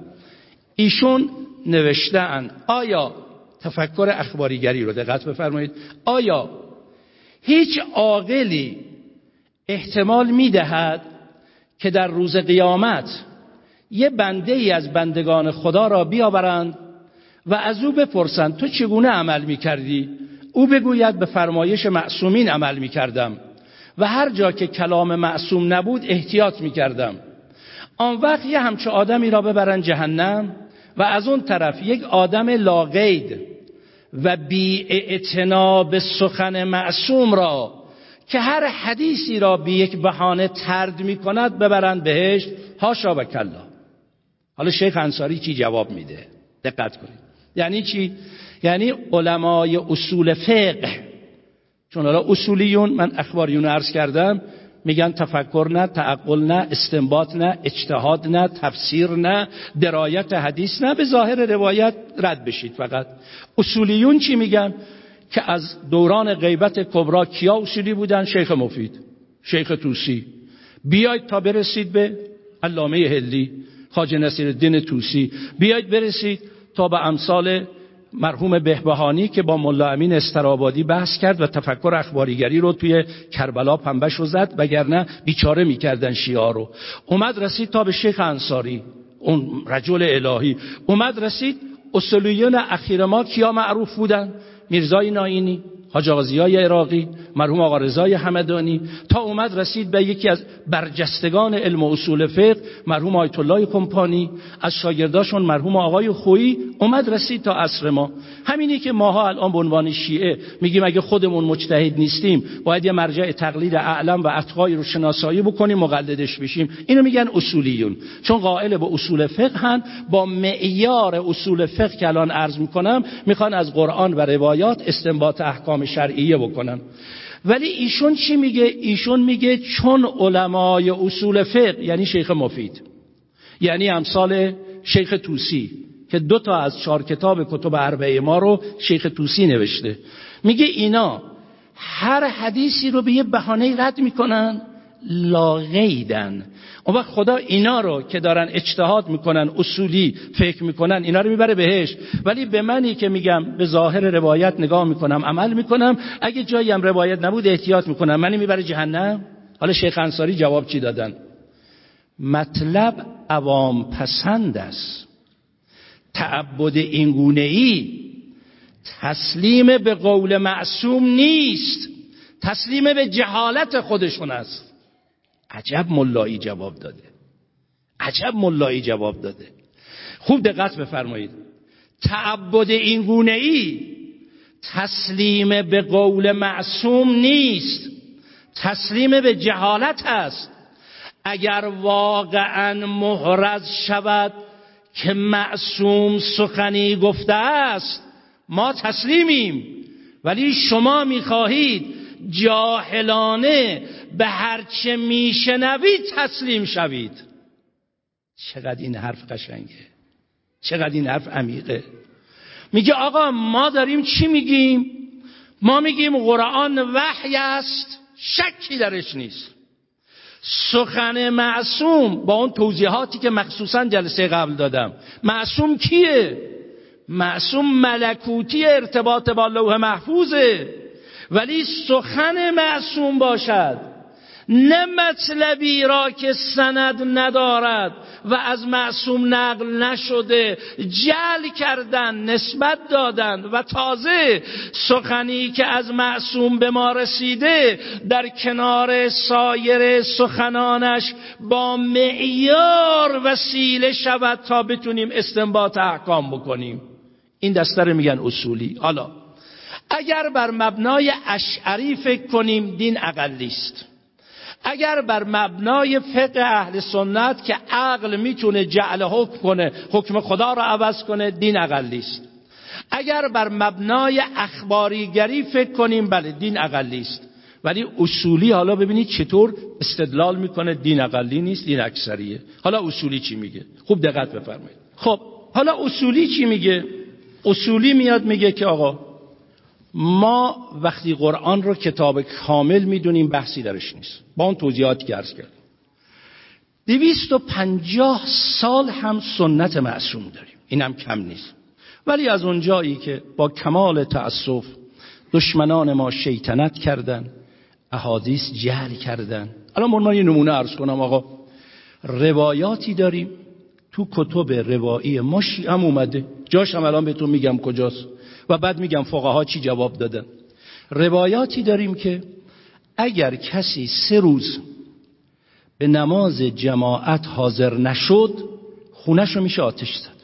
ایشون نوشتن آیا تفکر اخباریگری رو دقت بفرمایید؟ آیا هیچ عاقلی احتمال می‌دهد که در روز قیامت یه بنده ای از بندگان خدا را بیاورند و از او بپرسند تو چگونه عمل می‌کردی؟ او بگوید به فرمایش معصومین عمل می‌کردم و هر جا که کلام معصوم نبود احتیاط می‌کردم آن وقت یه همچه آدمی را ببرن جهنم و از اون طرف یک آدم لاغید و بی به سخن معصوم را که هر حدیثی را به یک بهانه ترد می کند ببرند بهشت. هاشا و کلا. حالا شیخ انصاری چی جواب میده؟ دقت کنید. یعنی چی؟ یعنی علمای اصول فقه. چون حالا اصولیون من اخباریون عرض کردم میگن تفکر نه تعقل نه استنباط نه اجتهاد نه تفسیر نه درایت حدیث نه. به ظاهر روایت رد بشید فقط. اصولیون چی میگن؟ که از دوران غیبت کبرا کیا اصولی بودن؟ شیخ مفید شیخ توسی بیاید تا برسید به علامه هلی خاج نصیر الدین توسی بیاید برسید تا به امثال مرحوم بهبهانی که با ملا امین استرابادی بحث کرد و تفکر اخباریگری رو توی کربلا پنبش رو زد وگرنه بیچاره می‌کردن شیعه رو. اومد رسید تا به شیخ انصاری اون رجل الهی. اومد رسید اصولیون اخیر ما کیا معروف بودن؟ میرزای ناینی حاج های عراقی. مرحوم آقا رضای همدانی تا اومد رسید به یکی از برجستگان علم و اصول فقه مرحوم آیت الله کمپانی. از شاگرداشون مرحوم آقای خویی اومد رسید تا عصر ما. همینی که ماها الان به عنوان شیعه میگیم اگه خودمون مجتهد نیستیم باید یه مرجع تقلید اعلم و اتقای رو شناسایی بکنیم مقلدش بشیم. اینو میگن اصولیون. چون قائل به اصول فقه هن با معیار اصول فقه که الان عرض می‌کنم می‌خوان از قرآن و روایات استنباط احکام شرعیه بکنن. ولی ایشون چی میگه؟ ایشون میگه چون علمای اصول فقه یعنی شیخ مفید یعنی امثال شیخ توسی که دو تا از چهار کتاب کتب اربعه ما رو شیخ توسی نوشته. میگه اینا هر حدیثی رو به یه بهانه رد می‌کنن لاغیدن اون وقت خدا اینا رو که دارن اجتهاد می‌کنن اصولی فکر می‌کنن اینا رو می‌بره بهش. ولی به منی که میگم به ظاهر روایت نگاه می‌کنم عمل می‌کنم. اگه جایی هم روایت نبود احتیاط می‌کنم. منی می‌بره جهنم؟ حالا شیخ انصاری جواب چی دادن؟ مطلب عوام پسند است. تعبد اینگونه ای تسلیم به قول معصوم نیست. تسلیم به جهالت خودشون است. عجب ملایی جواب داده. عجب ملایی جواب داده. خوب دقت بفرمایید. تعبد این گونه ای تسلیم به قول معصوم نیست. تسلیم به جهالت است. اگر واقعا محرز شود که معصوم سخنی گفته است ما تسلیمیم. ولی شما می‌خواهید جاهلانه به هرچه میشنوید تسلیم شوید. چقدر این حرف قشنگه. چقدر این حرف عمیقه. میگه آقا ما داریم چی میگیم؟ ما میگیم قرآن وحی است شکی درش نیست. سخن معصوم با اون توضیحاتی که مخصوصا جلسه قبل دادم. معصوم کیه؟ معصوم ملکوتی ارتباط با لوح محفوظه. ولی سخن معصوم باشد. نه مطلبی را که سند ندارد و از معصوم نقل نشده جل کردن نسبت دادن و تازه سخنی که از معصوم به ما رسیده در کنار سایر سخنانش با معیار وسیله شود تا بتونیم استنباط احکام بکنیم. این دستر میگن اصولی. حالا اگر بر مبنای اشعری فکر کنیم دین اقلی است اگر بر مبنای فقه اهل سنت که عقل می‌تونه جعل حکم کنه حکم خدا را عوض کنه دین اقلی است اگر بر مبنای اخباریگری فکر کنیم بله دین اقلی است ولی اصولی حالا ببینید چطور استدلال می‌کنه دین اقلی نیست دین اکثریه. حالا اصولی چی میگه؟ خوب دقت بفرمایید. خب حالا اصولی چی میگه؟ اصولی میاد میگه که آقا ما وقتی قرآن رو کتاب کامل می‌دونیم بحثی درش نیست. با اون توضیحاتی که عرض کردیم دویست و پنجاه سال هم سنت معصوم داریم. این هم کم نیست. ولی از اونجایی که با کمال تأسف دشمنان ما شیطنت کردن احادیث جهل کردن. الان من یه نمونه عرض کنم آقا روایاتی داریم. تو کتب روایی ما هم اومده. جاش هم الان بهتون میگم کجاست. و بعد میگم فقها چی جواب دادن روایاتی داریم که اگر کسی سه روز به نماز جماعت حاضر نشد خونش رو میشه آتش زد.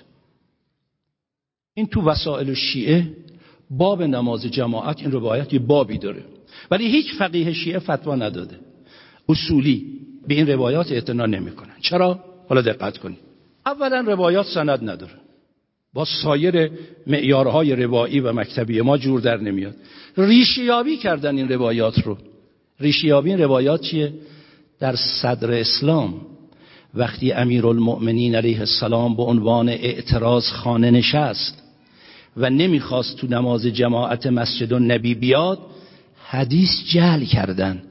این تو وسائل شیعه باب نماز جماعت این روایت یه بابی داره. ولی هیچ فقیه شیعه فتوا نداده. اصولی به این روایات اعتنا نمی‌کنن. چرا؟ حالا دقت کنید. اولا روایات سند نداره. با سایر معیارهای روایی و مکتبی ما جور در نمیاد. ریشیابی کردن این روایات رو. ریشیابی این روایات چیه؟ در صدر اسلام. وقتی امیرالمؤمنین علیه السلام به عنوان اعتراض خانه نشست و نمی‌خواست تو نماز جماعت مسجد و نبی بیاد حدیث جل کردن.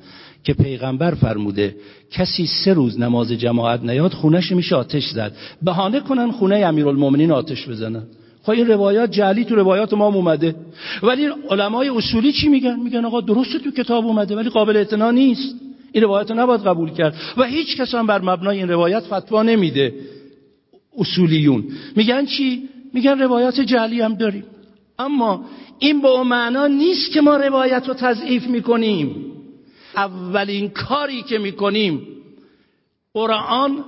که پیغمبر فرموده کسی سه روز نماز جماعت نیاد خونش میشه آتش زد. بهانه کنن خونه امیرالمومنین آتش بزنن. خب این روایات جعلی تو روایات ما اومده. ولی علمای اصولی چی میگن؟ میگن آقا درسته تو کتاب اومده ولی قابل اعتنا نیست. این روایت نباید قبول کرد. و هیچ کس هم بر مبنای این روایت فتوا نمیده. اصولیون. میگن چی؟ میگن روایات جعلی هم داریم. اما این به معنا نیست که ما روایت رو تضعیف می‌کنیم. اولین کاری که می‌کنیم قرآن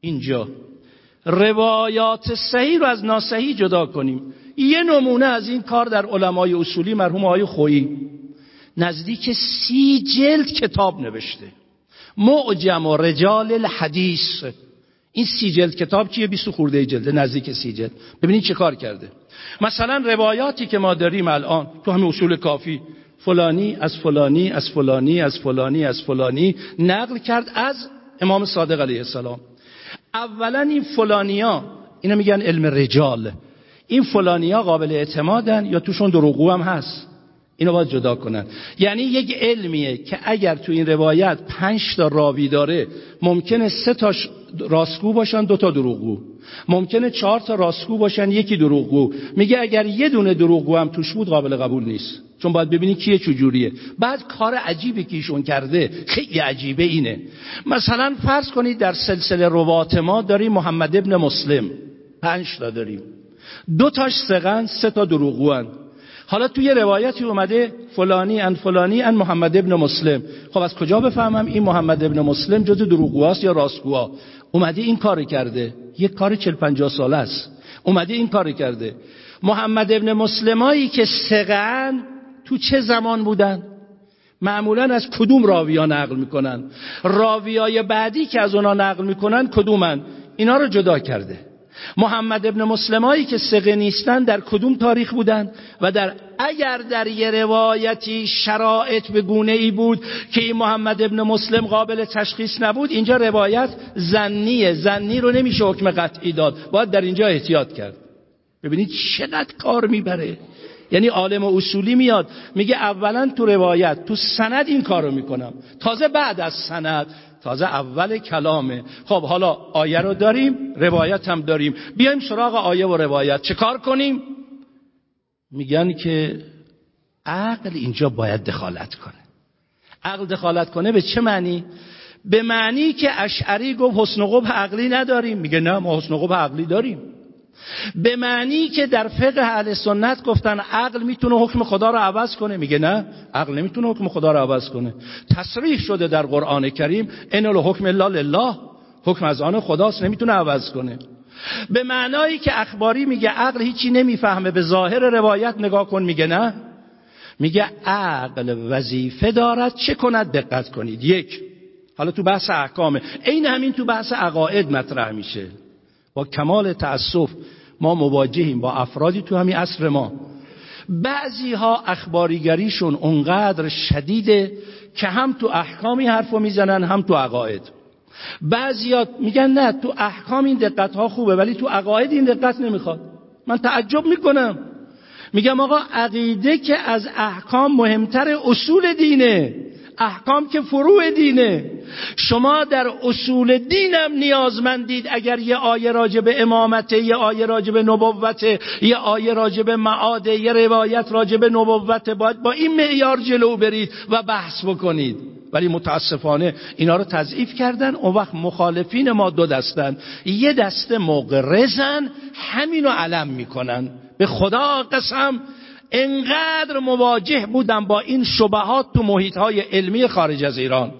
اینجا. روایات صحیح رو از ناصحیح جدا کنیم. یه نمونه از این کار در علمای اصولی مرحوم آقای خویی. نزدیک سی جلد کتاب نوشته. معجم و رجال الحدیث. این سی جلد کتاب چیه بیست خورده جلده نزدیک سی جلد. ببینید چه کار کرده. مثلا روایاتی که ما داریم الان تو همه اصول کافی فلانی از فلانی از فلانی از فلانی از فلانی نقل کرد از امام صادق علیه السلام. اولا این فلانیا اینا میگن علم رجال. این فلانیا قابل اعتمادن یا توشون دروغو هم هست؟ اینو باید جدا کنن. یعنی یک علمیه که اگر تو این روایت پنج تا راوی داره ممکنه سه تاش راستگو باشن دو تا دروغگو. ممکنه چهار تا راستگو باشن یکی دروغگو. میگه اگر یه دونه دروغگو هم توش بود قابل قبول نیست. چون باید ببینی کیه چجوریه. بعد کار عجیبی که ایشون کرده خیلی عجیبه اینه. مثلا فرض کنید در سلسله روات ما داریم محمد ابن مسلم. پنج تا داریم. دو تاش سقن سه تا دروغگو حالا توی روایتی اومده فلانی ان فلانی ان محمد ابن مسلم. خب از کجا بفهمم این محمد ابن مسلم جز دروغگواست یا راستگوا اومده این کار کرده. یک کار 40 50 ساله است. اومده این کار کرده. محمد ابن مسلمایی که سقن تو چه زمان بودن؟ معمولا از کدوم راویا نقل می‌کنن؟ راویای بعدی که از اونا نقل می‌کنن کدومن؟ اینا رو جدا کرده. محمد ابن مسلمایی که سقه نیستن در کدوم تاریخ بودن؟ و در اگر در یه روایتی شرایط به گونه ای بود که این محمد ابن مسلم قابل تشخیص نبود اینجا روایت زنیه. زنی رو نمیشه حکم قطعی داد. باید در اینجا احتیاط کرد. ببینید چقدر کار می‌بره. یعنی عالم و اصولی میاد میگه اولا تو روایت تو سند این کارو می‌کنم. تازه بعد از سند تازه اول کلامه. خب حالا آیه رو داریم روایت هم داریم. بیایم سراغ آیه و روایت. چه کار کنیم؟ میگن که عقل اینجا باید دخالت کنه. عقل دخالت کنه به چه معنی؟ به معنی که اشعری گفت حسن قبح عقلی نداریم. میگه نه ما حسن قبح عقلی داریم. به معنی که در فقه اهل سنت گفتن عقل می‌تونه حکم خدا رو عوض کنه. میگه نه عقل نمی‌تونه حکم خدا رو عوض کنه. تصریح شده در قرآن کریم ان الحکم الا لله. حکم از آن خداست نمی‌تونه عوض کنه. به معنایی که اخباری میگه عقل هیچی نمی‌فهمه به ظاهر روایت نگاه کن میگه نه. میگه عقل وظیفه دارد چه کند؟ دقت کنید. یک حالا تو بحث احکامه. عین همین تو بحث عقاید مطرح میشه. با کمال تأسف ما مواجهیم با افرادی تو همین عصر ما. بعضی ها اخباریگریشون اونقدر شدیده که هم تو احکامی حرفو می‌زنن هم تو عقاید. ها میگن نه تو احکام این دقت ها خوبه ولی تو عقاید این دقت نمی‌خواد. من تعجب می‌کنم. میگم آقا عقیده که از احکام مهمتر اصول دینه. احکام که فروع دینه. شما در اصول دینم نیازمندید اگر یه آیه راجع به امامته یه آیه راجع به نبوته یه آیه راجع به معاده یه روایت راجع به نبوته باید با این معیار جلو برید و بحث بکنید. ولی متاسفانه اینا رو تضعیف کردن. اون وقت مخالفین ما دو دستن. یه دسته مقرزن همینو علم می‌کنن. به خدا قسم انقدر مواجه بودم با این شبهات تو محیط های علمی خارج از ایران.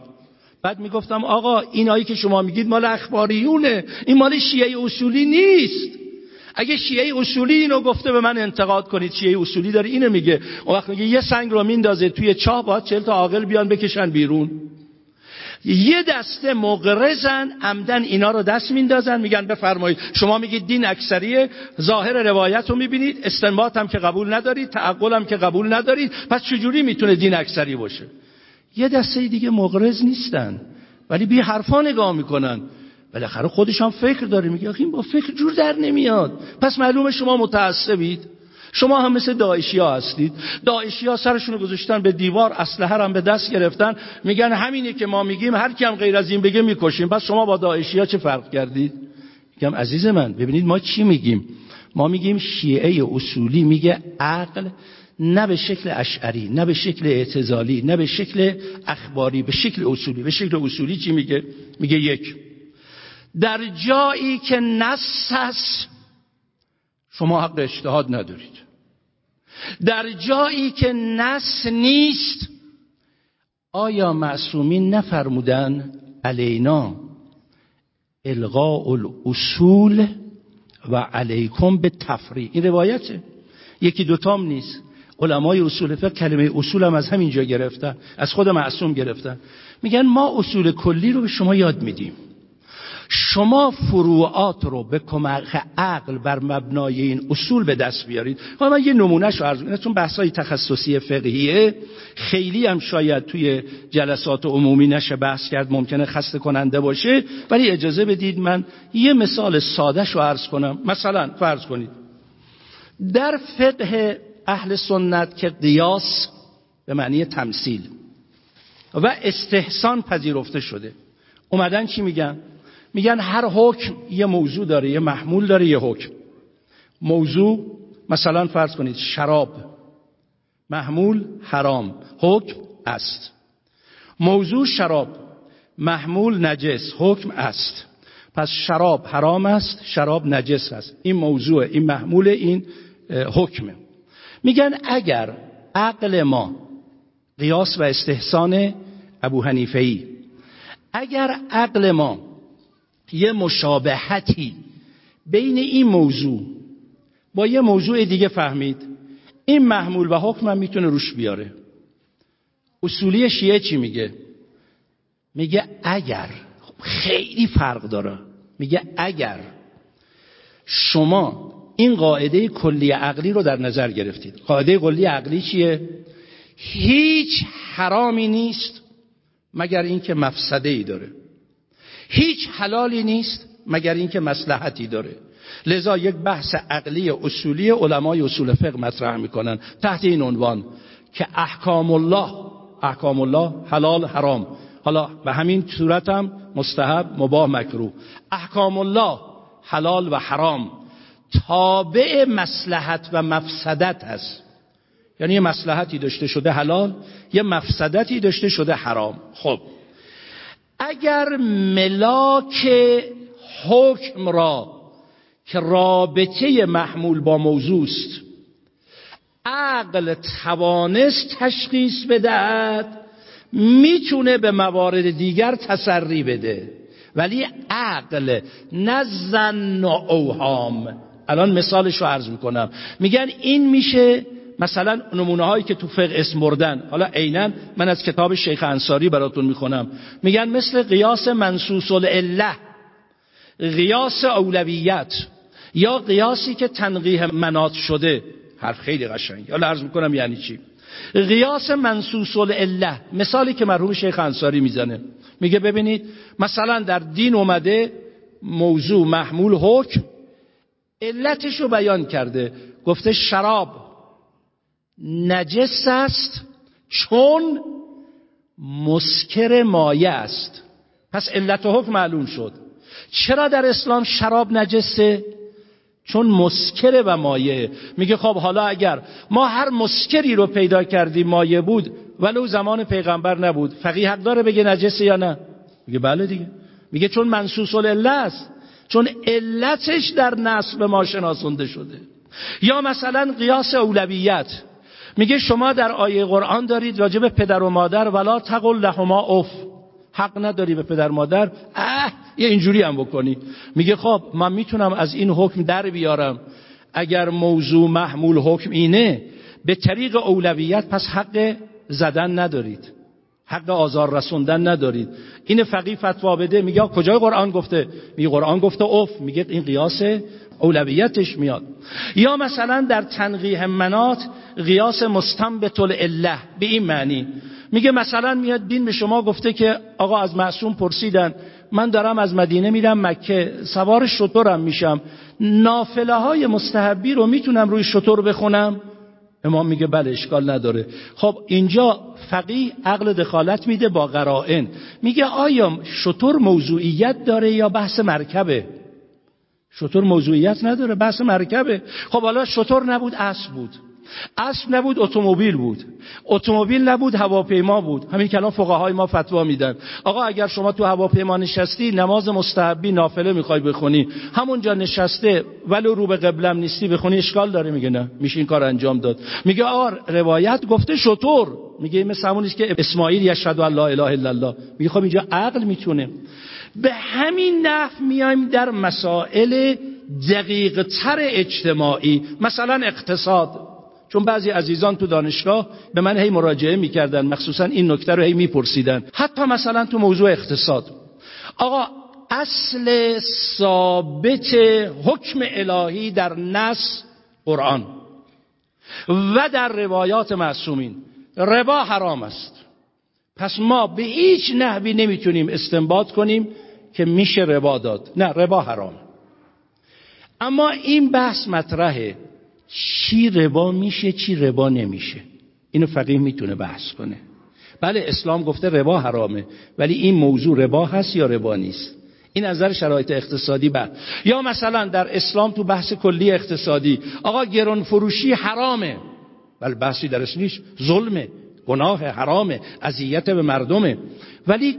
بعد می‌گفتم آقا اینایی که شما میگید مال اخباریونه. این مال شیعه اصولی نیست. اگه شیعه اصولی اینو گفته به من انتقاد کنید شیعه اصولی داره اینو میگه. اون وقت میگه یه سنگ رو میندازه توی چاه باید چل تا عاقل بیان بکشن بیرون. یه دسته مغرزن عمدن اینا رو دست میندازن میگن بفرمایید. شما میگید دین اکثریه ظاهر روایت رو می‌بینید استنباط هم که قبول ندارید تعقل هم که قبول ندارید. پس چجوری می‌تونه دین اکثری باشه؟ یه دسته دیگه مغرز نیستن ولی بی حرفا نگاه می‌کنن. بالاخره خودش هم فکر داره میگه این با فکر جور در نمیاد. پس معلومه شما متعصبید. شما هم مثل داعشی ها هستید. داعشی ها سرشون گذاشتن به دیوار اسلحه هم به دست گرفتن. میگن همینه که ما میگیم هر کیم غیر از این بگه می‌کشیم. پس شما با داعشی ها چه فرق کردید؟ میگم عزیز من ببینید ما چی میگیم؟ ما میگیم شیعه اصولی میگه عقل نه به شکل اشعری نه به شکل اعتزالی نه به شکل اخباری به شکل اصولی. به شکل اصولی چی میگه؟ میگه یک. در جایی که نص هست شما حق اجتهاد ندارید. در جایی که نس نیست آیا معصومین نفرمودن علینا الغاء الاصول و علیکم به تفریع این روایته یکی دوتام نیست. علمای اصول فقه کلمه اصول هم از همینجا گرفتن از خود معصوم گرفتن. میگن ما اصول کلی رو به شما یاد میدیم. شما فروعات رو به کمک عقل بر مبنای این اصول به دست بیارید. حالا من یه نمونهش رو عرض چون بحثای تخصصی فقهیه. خیلی هم شاید توی جلسات عمومی نشه بحث کرد ممکنه خسته کننده باشه. ولی اجازه بدید من یه مثال سادهش رو عرض کنم. مثلا فرض کنید در فقه اهل سنت که قیاس به معنی تمثیل و استحسان پذیرفته شده اومدن چی میگن؟ میگن هر حکم یه موضوع داره یه محمول داره یه حکم. موضوع مثلا فرض کنید شراب. محمول حرام حکم است. موضوع شراب محمول نجس حکم است. پس شراب حرام است شراب نجس است. این موضوع این محمول این حکمه میگن اگر عقل ما قیاس و استحسان ابو حنیفه اگر عقل ما یه مشابهتی بین این موضوع با یه موضوع دیگه فهمید. این محمول و حکم هم می‌تونه روش بیاره. اصولی شیعه چی میگه؟ میگه اگر خیلی فرق داره. میگه اگر شما این قاعده کلی عقلی رو در نظر گرفتید. قاعده کلی عقلی چیه؟ هیچ حرامی نیست مگر اینکه مفسده ای داره. هیچ حلالی نیست مگر اینکه مصلحتی داره. لذا یک بحث عقلی اصولی علمای اصول فقه مطرح می‌کنن تحت این عنوان که احکام الله احکام الله حلال حرام. حالا به همین صورت هم مستحب مباه مکروه. احکام الله حلال و حرام تابع مسلحت و مفسدت هست. یعنی یه مسلحتی داشته شده حلال یه مفسدتی داشته شده حرام. خب. اگر ملاک حکم را که رابطه محمول با موضوع است عقل توانست تشخیص بدهد می‌تونه به موارد دیگر تسری بده. ولی عقل نه زن و اوهام. الان مثالش رو عرض می‌کنم. میگن این میشه مثلا نمونه هایی که تو فقه اسم بردن. حالا عینا من از کتاب شیخ انصاری براتون می‌خونم. میگن مثل قیاس منصوص الاله قیاس اولویت یا قیاسی که تنقیح منات شده. حرف خیلی قشنگ. حالا عرض می‌کنم یعنی چی؟ قیاس منصوص الاله مثالی که مرحوم شیخ انصاری می‌زنه. میگه ببینید مثلا در دین اومده موضوع محمول حکم علتش بیان کرده. گفته شراب نجس است چون مسکر مایه است. پس علت و حکم معلوم شد. چرا در اسلام شراب نجسه؟ چون مسکر و مایه. میگه خب حالا اگر ما هر مسکری رو پیدا کردیم مایه بود ولو زمان پیغمبر نبود. فقیه حق داره بگه نجسه یا نه؟ میگه بله دیگه. میگه چون منصوص الاله است چون علتش در نصب ما شناسونده شده. یا مثلا قیاس اولویت. میگه شما در آیه قرآن دارید راجب پدر و مادر ولا تقل لهما اف. حق نداری به پدر مادر. اه یه اینجوری هم بکنی. میگه خب من می‌تونم از این حکم در بیارم. اگر موضوع محمول حکم اینه به طریق اولویت پس حق زدن ندارید. حق آزار رسوندن ندارید. این فقیه فتوا بده میگه کجای قرآن گفته؟ میگه قرآن گفته اوف میگه این قیاس اولویتش میاد. یا مثلا در تنقیح منات قیاس مستنبت الله به این معنی. میگه مثلا میاد دین به شما گفته که آقا از معصوم پرسیدن من دارم از مدینه میرم مکه سوار شطورم میشم. نافله های مستحبی رو می‌تونم روی شطور بخونم؟ امام میگه بله اشکال نداره. خب اینجا فقیه عقل دخالت میده با قرائن. میگه آیا شطور موضوعیت داره یا بحث مرکبه؟ شطور موضوعیت نداره بحث مرکبه. خب حالا شطور نبود اسب بود. اسب نبود اتومبیل بود. اتومبیل نبود هواپیما بود. همین کلام فقهای ما فتوا میدن. آقا اگر شما تو هواپیما نشستی نماز مستحبی نافله می‌خوای بخونی. همونجا نشسته ولو رو به قبلم نیستی بخونی اشکال داره. میگه نه میشه این کار انجام داد. میگه آر روایت گفته شطور. میگه مثل همونیست که اسماعیل یشهد الله اله الا الله. میگه خب اینجا عقل می‌تونه. به همین نحو میایم در مسائل دقیق تر اجتماعی. مثلا اقتصاد. چون بعضی عزیزان تو دانشگاه به من هی مراجعه می‌کردن مخصوصا این نکته رو هی میپرسیدن. حتی مثلا تو موضوع اقتصاد. آقا اصل ثابت حکم الهی در نص قرآن و در روایات معصومین. ربا حرام است. پس ما به هیچ نحوی نمی‌تونیم استنباط کنیم که میشه ربا داد. نه ربا حرام. اما این بحث مطرحه. چی ربا میشه چی ربا نمیشه. اینو فقیه می‌تونه بحث کنه. بله اسلام گفته ربا حرامه ولی این موضوع ربا هست یا ربا نیست؟ این نظر شرایط اقتصادی بعد یا مثلا در اسلام تو بحث کلی اقتصادی آقا گرون فروشی حرامه. ولی بحثی درش نیست. ظلمه گناه حرامه اذیت به مردمه. ولی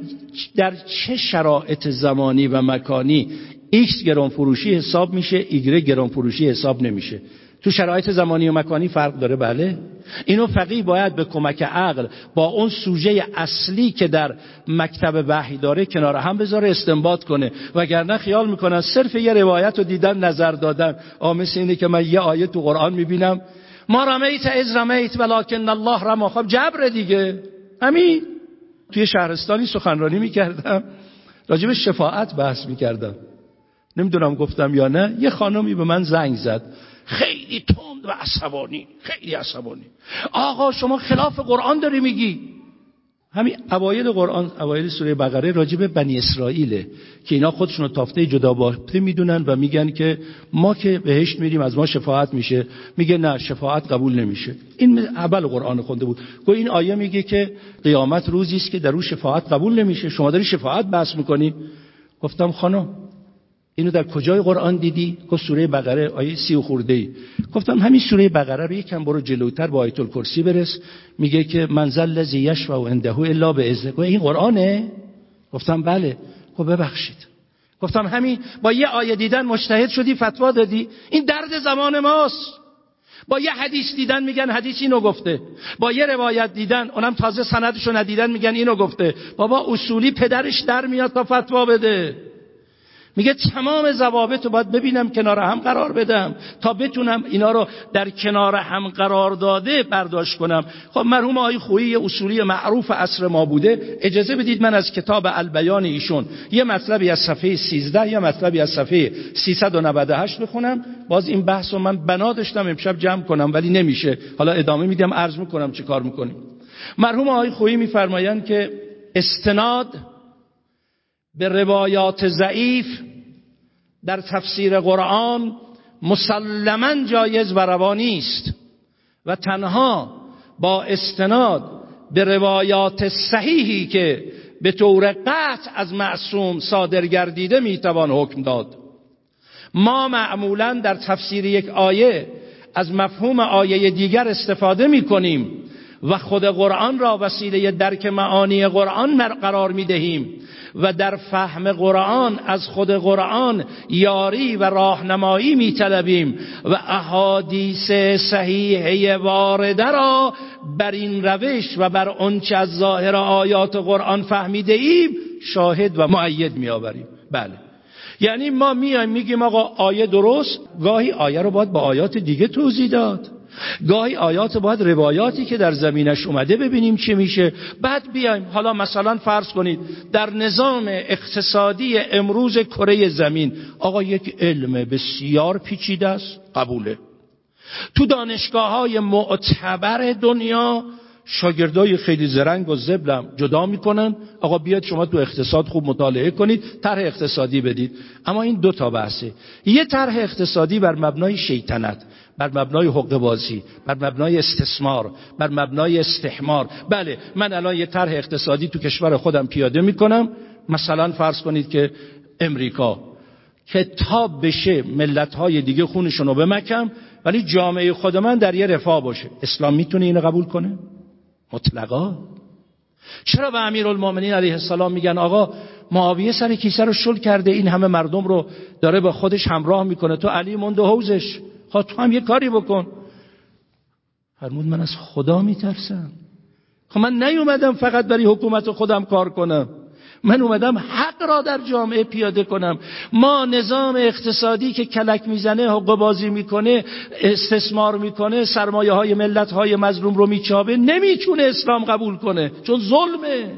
در چه شرایط زمانی و مکانی ایکس گران فروشی حساب میشه ایگرگ گران فروشی حساب نمیشه؟ تو شرایط زمانی و مکانی فرق داره بله. اینو فقیه باید به کمک عقل با اون سوژه اصلی که در مکتب وحی داره کنار هم بذاره استنباط کنه. وگرنه خیال می‌کنن صرف یه روایت رو دیدن نظر دادن. آمس اینه که من یه آیه تو قرآن می‌بینم. ما رمیت از رمیت ولکن الله رما. خب جبر دیگه. همین توی شهرستانی سخنرانی می‌کردم. راجب شفاعت بحث می‌کردم. نمی‌دونم گفتم یا نه. یه خانمی به من زنگ زد. خیلی تند و عصبانی خیلی عصبانی. آقا شما خلاف قرآن داری میگی. همین اوایل قرآن اوایل سوره بقره راجب بنی اسرائیله که اینا خودشون تافته جدا بافته می‌دونن و میگن که ما که بهشت میریم از ما شفاعت میشه. میگه نه شفاعت قبول نمیشه. این اول قرآن خونده بود. گو این آیه میگه که قیامت روزی است که در اون شفاعت قبول نمیشه. شما داری شفاعت بحث می‌کنی. گفتم خانم اینو در کجای قرآن دیدی؟ گفت سوره بقره آیه سی و خورده ای. گفتم همین سوره بقره رو یکم برو جلوتر با آیت الکرسی برس. میگه که منزل لذی و عنده الا به ازنه این قرآنه؟ گفتم بله. گفت ببخشید. گفتم همین با یه آیه دیدن مجتهد شدی فتوا دادی. این درد زمان ماست. با یه حدیث دیدن میگن حدیث اینو گفته. با یه روایت دیدن اونم تازه سندشو ندیدن میگن اینو گفته. بابا اصولی پدرش در میاد تا فتوا بده. میگه تمام ضوابط رو باید ببینم کنار هم قرار بدم. تا بتونم اینا رو در کنار هم قرار داده برداشت کنم. خب مرحوم آقای خویی اصولی معروف عصر ما بوده. اجازه بدید من از کتاب البیان ایشون یه مطلبی از صفحه 13 یا مطلبی از صفحه 398 بخونم. باز این بحث رو من بنا داشتم امشب جمع کنم ولی نمیشه. حالا ادامه میدم عرض می‌کنم چه کار می‌کنیم. مرحوم آقای خویی میفرمایند که استناد به روایات ضعیف در تفسیر قرآن مسلما جایز و روانی است و تنها با استناد به روایات صحیحی که به طور قطع از معصوم صادر گردیده می‌توان حکم داد. ما معمولا در تفسیر یک آیه از مفهوم آیه دیگر استفاده می کنیم و خود قرآن را وسیله درک معانی قرآن قرار می دهیم و در فهم قرآن از خود قرآن یاری و راهنمایی می طلبیم و احادیث صحیحه وارده را بر این روش و بر آنچه از ظاهر آیات قرآن فهمیده ایم شاهد و معید می آوریم بله. یعنی ما میایم میگیم آقا آیه درست گاهی آیه رو باید با آیات دیگه توضیح داد. گاهی آیات باید روایاتی که در زمینش اومده ببینیم چه میشه. بعد بیایم. حالا مثلا فرض کنید در نظام اقتصادی امروز کره زمین آقا یک علم بسیار پیچیده است. قبوله. تو دانشگاه های معتبر دنیا شاگردای خیلی زرنگ و زبلم جدا می‌کنن. آقا بیاد شما تو اقتصاد خوب مطالعه کنید طرح اقتصادی بدید. اما این دو تا بحثه. یه طرح اقتصادی بر مبنای شیطنت. بر مبنای حقوق بازی بر مبنای استثمار بر مبنای استحمار. بله من الان یه طرح اقتصادی تو کشور خودم پیاده می‌کنم. مثلا فرض کنید که امریکا کتاب بشه ملت های دیگه خونشون رو بمکم ولی جامعه خود من در یه رفاه باشه. اسلام می‌تونه اینو قبول کنه؟ مطلقا. چرا به المومنین علیه السلام میگن آقا معاویه سر کیسه رو شل کرده این همه مردم رو داره با خودش همراه می‌کنه؟ تو علی مونده حوزش. خواهد تو هم یه کاری بکن. فرمود من از خدا میترسم. خب من نیومدم فقط برای حکومت خودم کار کنم. من اومدم حق را در جامعه پیاده کنم. ما نظام اقتصادی که کلک می‌زنه حق بازی می‌کنه استثمار می‌کنه سرمایه های ملت های مظلوم رو میچابه نمی‌تونه اسلام قبول کنه چون ظلمه.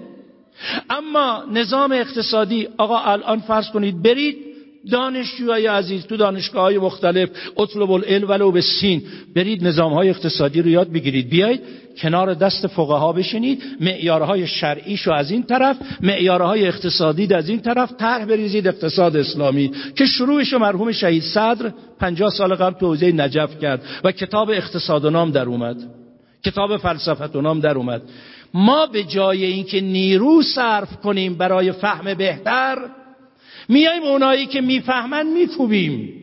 اما نظام اقتصادی آقا الان فرض کنید برید دانشجوهای عزیز تو دانشگاه های مختلف اطلب العلم ولو به سین. برید نظام های اقتصادی رو یاد بگیرید. بیایید کنار دست فقها بشینید. معیارهای شرعیشو از این طرف معیارهای اقتصادی از این طرف طرح بریزید اقتصاد اسلامی که شروعش مرحوم شهید صدر 50 سال قبل تو حوزه نجف کرد و کتاب اقتصاد و نام در اومد. کتاب فلسفت و نام در اومد. ما به جای اینکه نیرو صرف کنیم برای فهم بهتر میایم اونایی که می‌فهمن میکوبیم.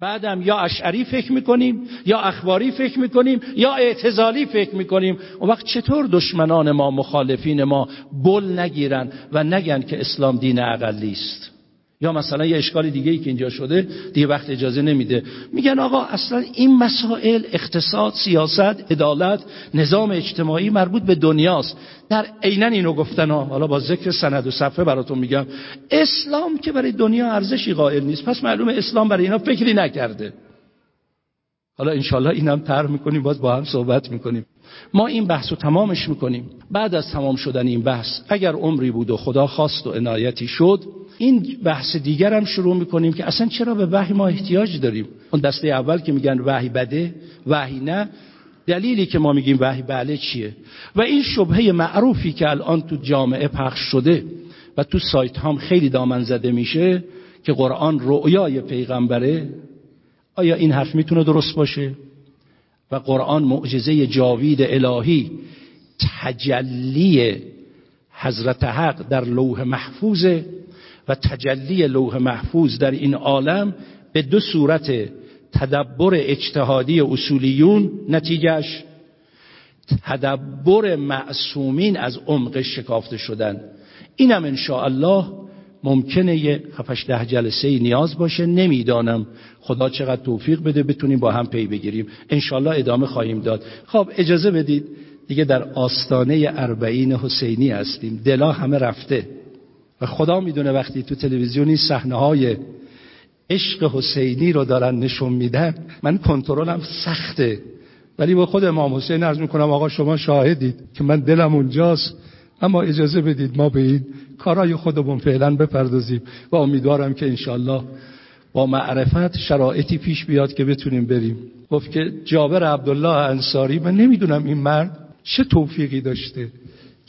بعدم یا اشعری فکر می‌کنیم یا اخباری فکر می‌کنیم یا اعتزالی فکر می‌کنیم. اون وقت چطور دشمنان ما مخالفین ما بل نگیرن و نگن که اسلام دین اقلی است؟ یا مثلا یه اشکال دیگه ای که اینجا شده دیگه وقت اجازه نمیده. میگن آقا اصلا این مسائل اقتصاد سیاست عدالت نظام اجتماعی مربوط به دنیاست. در عینا اینو گفتن. حالا با ذکر سند و صفحه براتون میگم. اسلام که برای دنیا ارزشی قائل نیست. پس معلومه اسلام برای اینا فکری نکرده. حالا انشالله اینم تر می‌کنیم باز با هم صحبت می‌کنیم. ما این بحث رو تمامش می‌کنیم. بعد از تمام شدن این بحث اگر عمری بود و خدا خواست و عنایتی شد این بحث دیگر هم شروع می‌کنیم که اصلا چرا به وحی ما احتیاج داریم؟ اون دسته اول که میگن وحی بده وحی نه دلیلی که ما میگیم وحی بله چیه؟ و این شبهه معروفی که الان تو جامعه پخش شده و تو سایت هم خیلی دامن زده میشه که قرآن رؤیای پیغمبره آیا این حرف می‌تونه درست باشه؟ و قرآن معجزه جاوید الهی تجلی حضرت حق در لوح محفوظه. و تجلی لوح محفوظ در این عالم به دو صورت تدبر اجتهادی اصولیون نتیجهش تدبر معصومین از عمق شکافته شدن. اینم ان الله ممکنه یه خفش ده جلسه نیاز باشه. نمی‌دانم. خدا چقدر توفیق بده بتونیم با هم پی بگیریم. انشالله ادامه خواهیم داد. خب اجازه بدید. دیگه در آستانه اربعین حسینی هستیم. دلا همه رفته. و خدا می‌دونه وقتی تو تلویزیونی صحنه های عشق حسینی رو دارن نشون میدن من کنترلم سخته. ولی با خود امام حسین عرض می‌کنم آقا شما شاهدید که من دلم اونجاست. اما اجازه بدید ما به این کارای خودمون فعلا بپردازیم و امیدوارم که انشالله با معرفت شرایطی پیش بیاد که بتونیم بریم. گفت که جابر عبدالله انصاری من نمی‌دونم این مرد چه توفیقی داشته.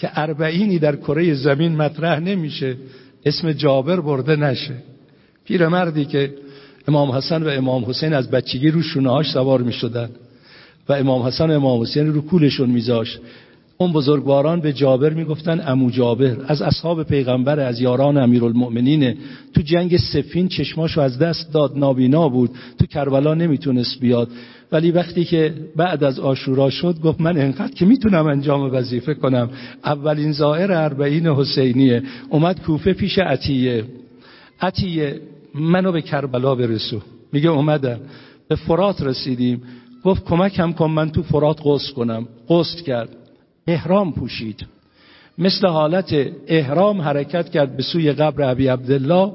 که اربعینی در کره زمین مطرح نمیشه اسم جابر برده نشه. پیرمردی که امام حسن و امام حسین از بچگی رو شونهاش سوار می و امام حسن و امام حسین رو کولشون میذاشت. اون بزرگواران به جابر می‌گفتن امو جابر از اصحاب پیغمبر از یاران امیرالمؤمنین تو جنگ سفین چشماشو از دست داد نابینا بود تو کربلا نمی‌تونست بیاد. ولی وقتی که بعد از آشورا شد گفت من انقدر که می‌تونم انجام وظیفه کنم اولین زائر اربعین حسینیه اومد کوفه پیش عطیه. عطیه منو به کربلا برسو. میگه اومدم. به فرات رسیدیم. گفت کمکم کن من تو فرات قصد کنم. قصد کرد. احرام پوشید. مثل حالت احرام حرکت کرد به سوی قبر ابی عبدالله.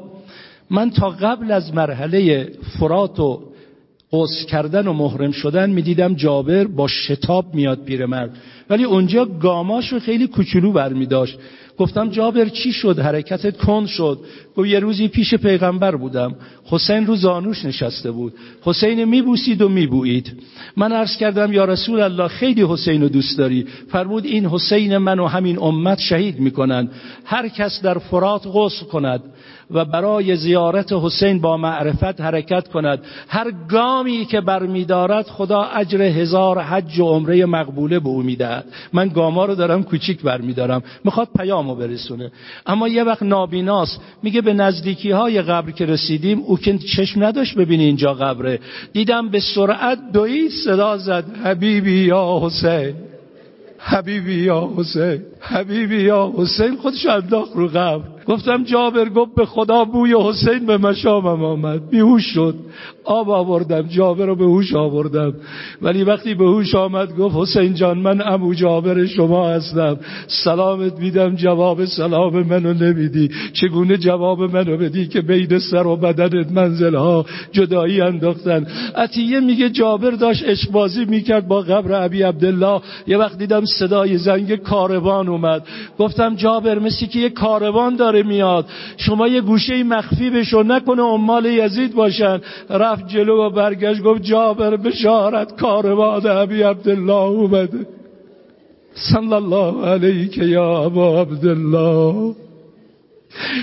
من تا قبل از مرحله فرات و قص کردن و محرم شدن می‌دیدم جابر با شتاب میاد پیرمرد. ولی اونجا گاماش رو خیلی کوچولو برمی داشت گفتم جابر چی شد؟ حرکتت کند شد. گفت یه روزی پیش پیغمبر بودم. حسین رو زانوش نشسته بود. حسین میبوسید و میبویید من عرض کردم یا رسول الله خیلی حسین رو دوست داری. فرمود این حسین من و همین امت شهید می‌کنن. هر کس در فرات غسل کند و برای زیارت حسین با معرفت حرکت کند. هر گامی که برمیدارد خدا اجر هزار حج و عمره مقبوله به او می‌دهد. من گاما رو دارم کوچیک برمیدارم می‌خواد پیامو برسونه. اما یه وقت نابیناست میگه به نزدیکی های قبر که رسیدیم او که چشم نداشت ببینی اینجا قبره. دیدم به سرعت دوید صدا زد حبیبی یا حسین حبیبی یا حسین. حبیبی یا حسین خودش انداخت رو قبر گفتم جابر گفت به خدا بوی حسین به مشامم آمد. بیهوش شد. آب آوردم. جابر رو به هوش آوردم. ولی وقتی به هوش آمد گفت حسین جان من ابو جابر شما هستم. سلامت میدم جواب سلام منو نمیدی. چگونه جواب منو بدی که بین سر و بدنت منزلها جدایی انداختن؟ عطیه میگه جابر داشت اشبازی می‌کرد با قبر ابی عبدالله. یه وقت دیدم صدای زنگ کاروان اومد. گفتم جابر مثل که یه کاروان داره میاد. شما یه گوشه مخفی بشو نکنه امال یزید باشن. رفت جلو و برگشت گفت جابر بشارت کاروان ابی عبدالله اومده. صلی الله علیک یا ابا عبدالله.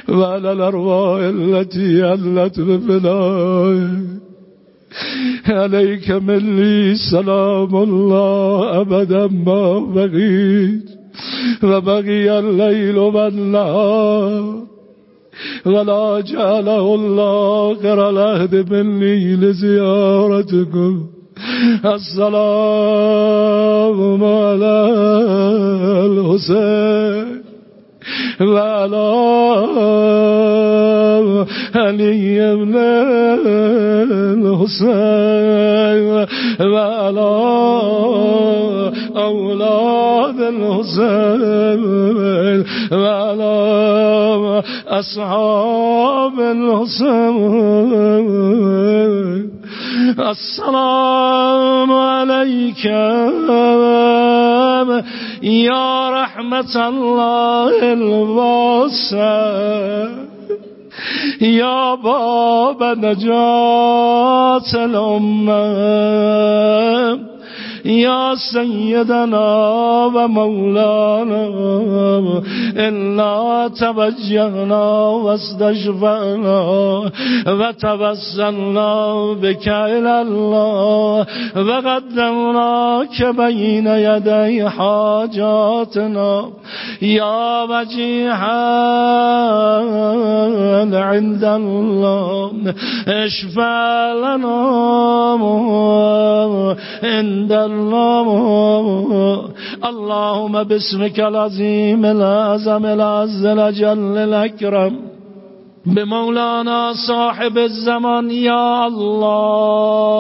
و علی الارواح التي علت بفنائه عليك مني سلام الله أبدا ما بغيت وبغي الليل والنهار ولا جعله الله غير العهد مني لزيارتكم. السلام على الحسين. وعلى علی ابن الحسین و أولاد الحسين وعلى أصحاب الحسين. السلام عليك يا رحمة الله الواسع يا باب نجاة الأمة. یا سیدنا و مولانا انا توجهنا و استجفنا و توسلنا الله و قدمنا که بین یدی حاجاتنا. یا وجیحا عند الله اشفالنا عند الله اللهم باسمك العظيم الأعظم العز الأجل الأكرم. بمولانا صاحب الزمان يا الله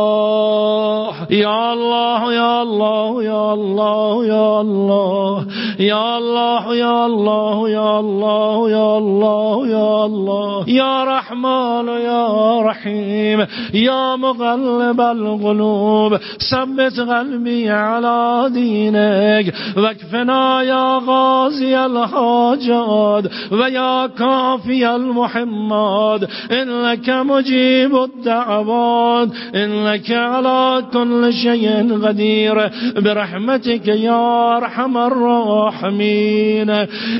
يا الله يا الله يا الله يا الله يا الله يا الله يا الله يا الله يا الله يا رحمن يا رحيم يا مقلب القلوب ثبت قلبي على دينك واكفنا يا غازي الحاجات ويا كافي المحب محمد إنك مجيب الدعوات إنك على كل شيء قدير برحمتك يا أرحم الراحمين.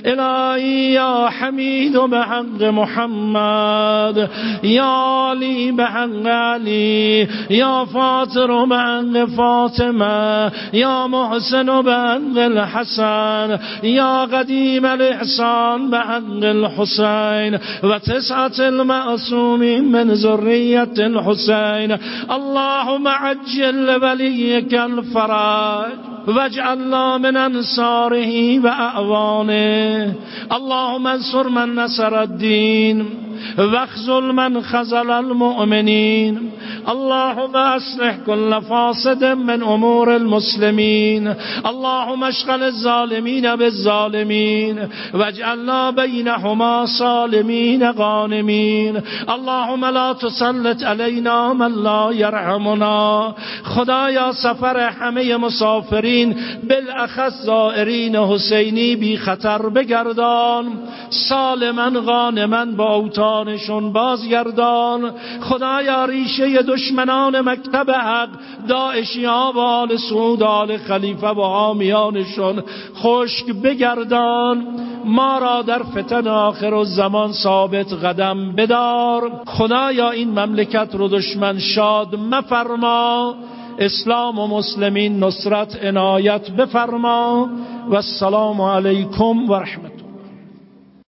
إلهي يا حميد بحق محمد يا علي بحق علي يا فاطر بحق فاطمة يا محسن بحق الحسن يا قديم الإحسان بحق الحسين. وتس تسعة المعصومين من ذرية الحسين. اللهم عجل وليك الفرج واجعلنا من أنصاره وأعوانه. اللهم انصر من نصر الدين. واخذل من خزل المؤمنين اللهم اصلح كل فاسد من امور المسلمين اللهم اشغل الظالمين بالظالمين واجعلنا بينهما صالمين غانمين اللهم لا تسلط علينا من لا يرحمنا خدایا سفر همه مسافرین بالاخص زائرین حسینی بی خطر بگردان سالما غانما با اوتانشون بازگردان. خدایا ریشه دشمنان مکتب حق داعشی ها و آل سعود آل خلیفه و حامیانشون. خشک بگردان. ما را در فتن آخر و زمان ثابت قدم بدار. خدایا این مملکت رو دشمن شاد مفرما. اسلام و مسلمین نصرت عنایت بفرما. و السلام علیکم و رحمت